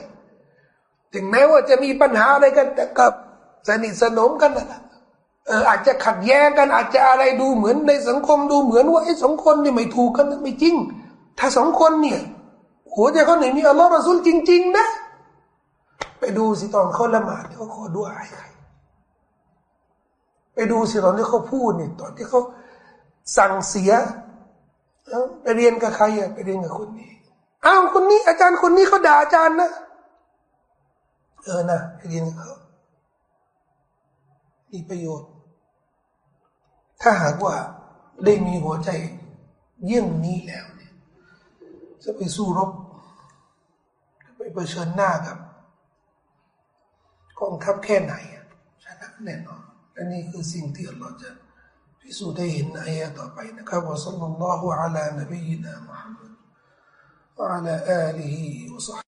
ถึงแม้ว่าจะมีปัญหาอะไรกันแต่กับสนิทสนมกันนะ เอออาจจะขัดแย้งกันอาจจะอะไรดูเหมือนในสังคมดูเหมือนว่าไอ้สองคนนี่ไม่ถูกกันไม่จริง ถ้าสองคนเนี่ยหัวใจเขาเนี่ยมีอัลลอฮ์รอซูลจริง ๆ นะ ไปดูสิตอนเขาละหมาดเขาขอดูอะไรใครไปดูสิตอนที่เขาพูดเนี่ยตอนที่เขาสั่งเสียไปเรียนกับใครอะไปเรียนกับคนนี้อ้าวคนนี้ อาจารย์คนนี้เขาด่าอาจารย์นะเออนะไปเรียนกับเขา มีประโยชน์ ถ้าหากว่าได้มีหัวใจเยี่ยงนี้แล้วเนี่ยจะไปสู้รบ ไปเผชิญหน้ากับกองทัพแค่ไหนชนะแน่นอนและนี่คือสิ่งที่เราจะพิสูจน์ได้เห็นอายะต่อไปนะครับวะสัลลัลลอฮฺอัลลานบีอัลลอฮัมมัดวะอัลลอฮฺอัลลอฮฺอัลลอฮฺอัลลอฮฺ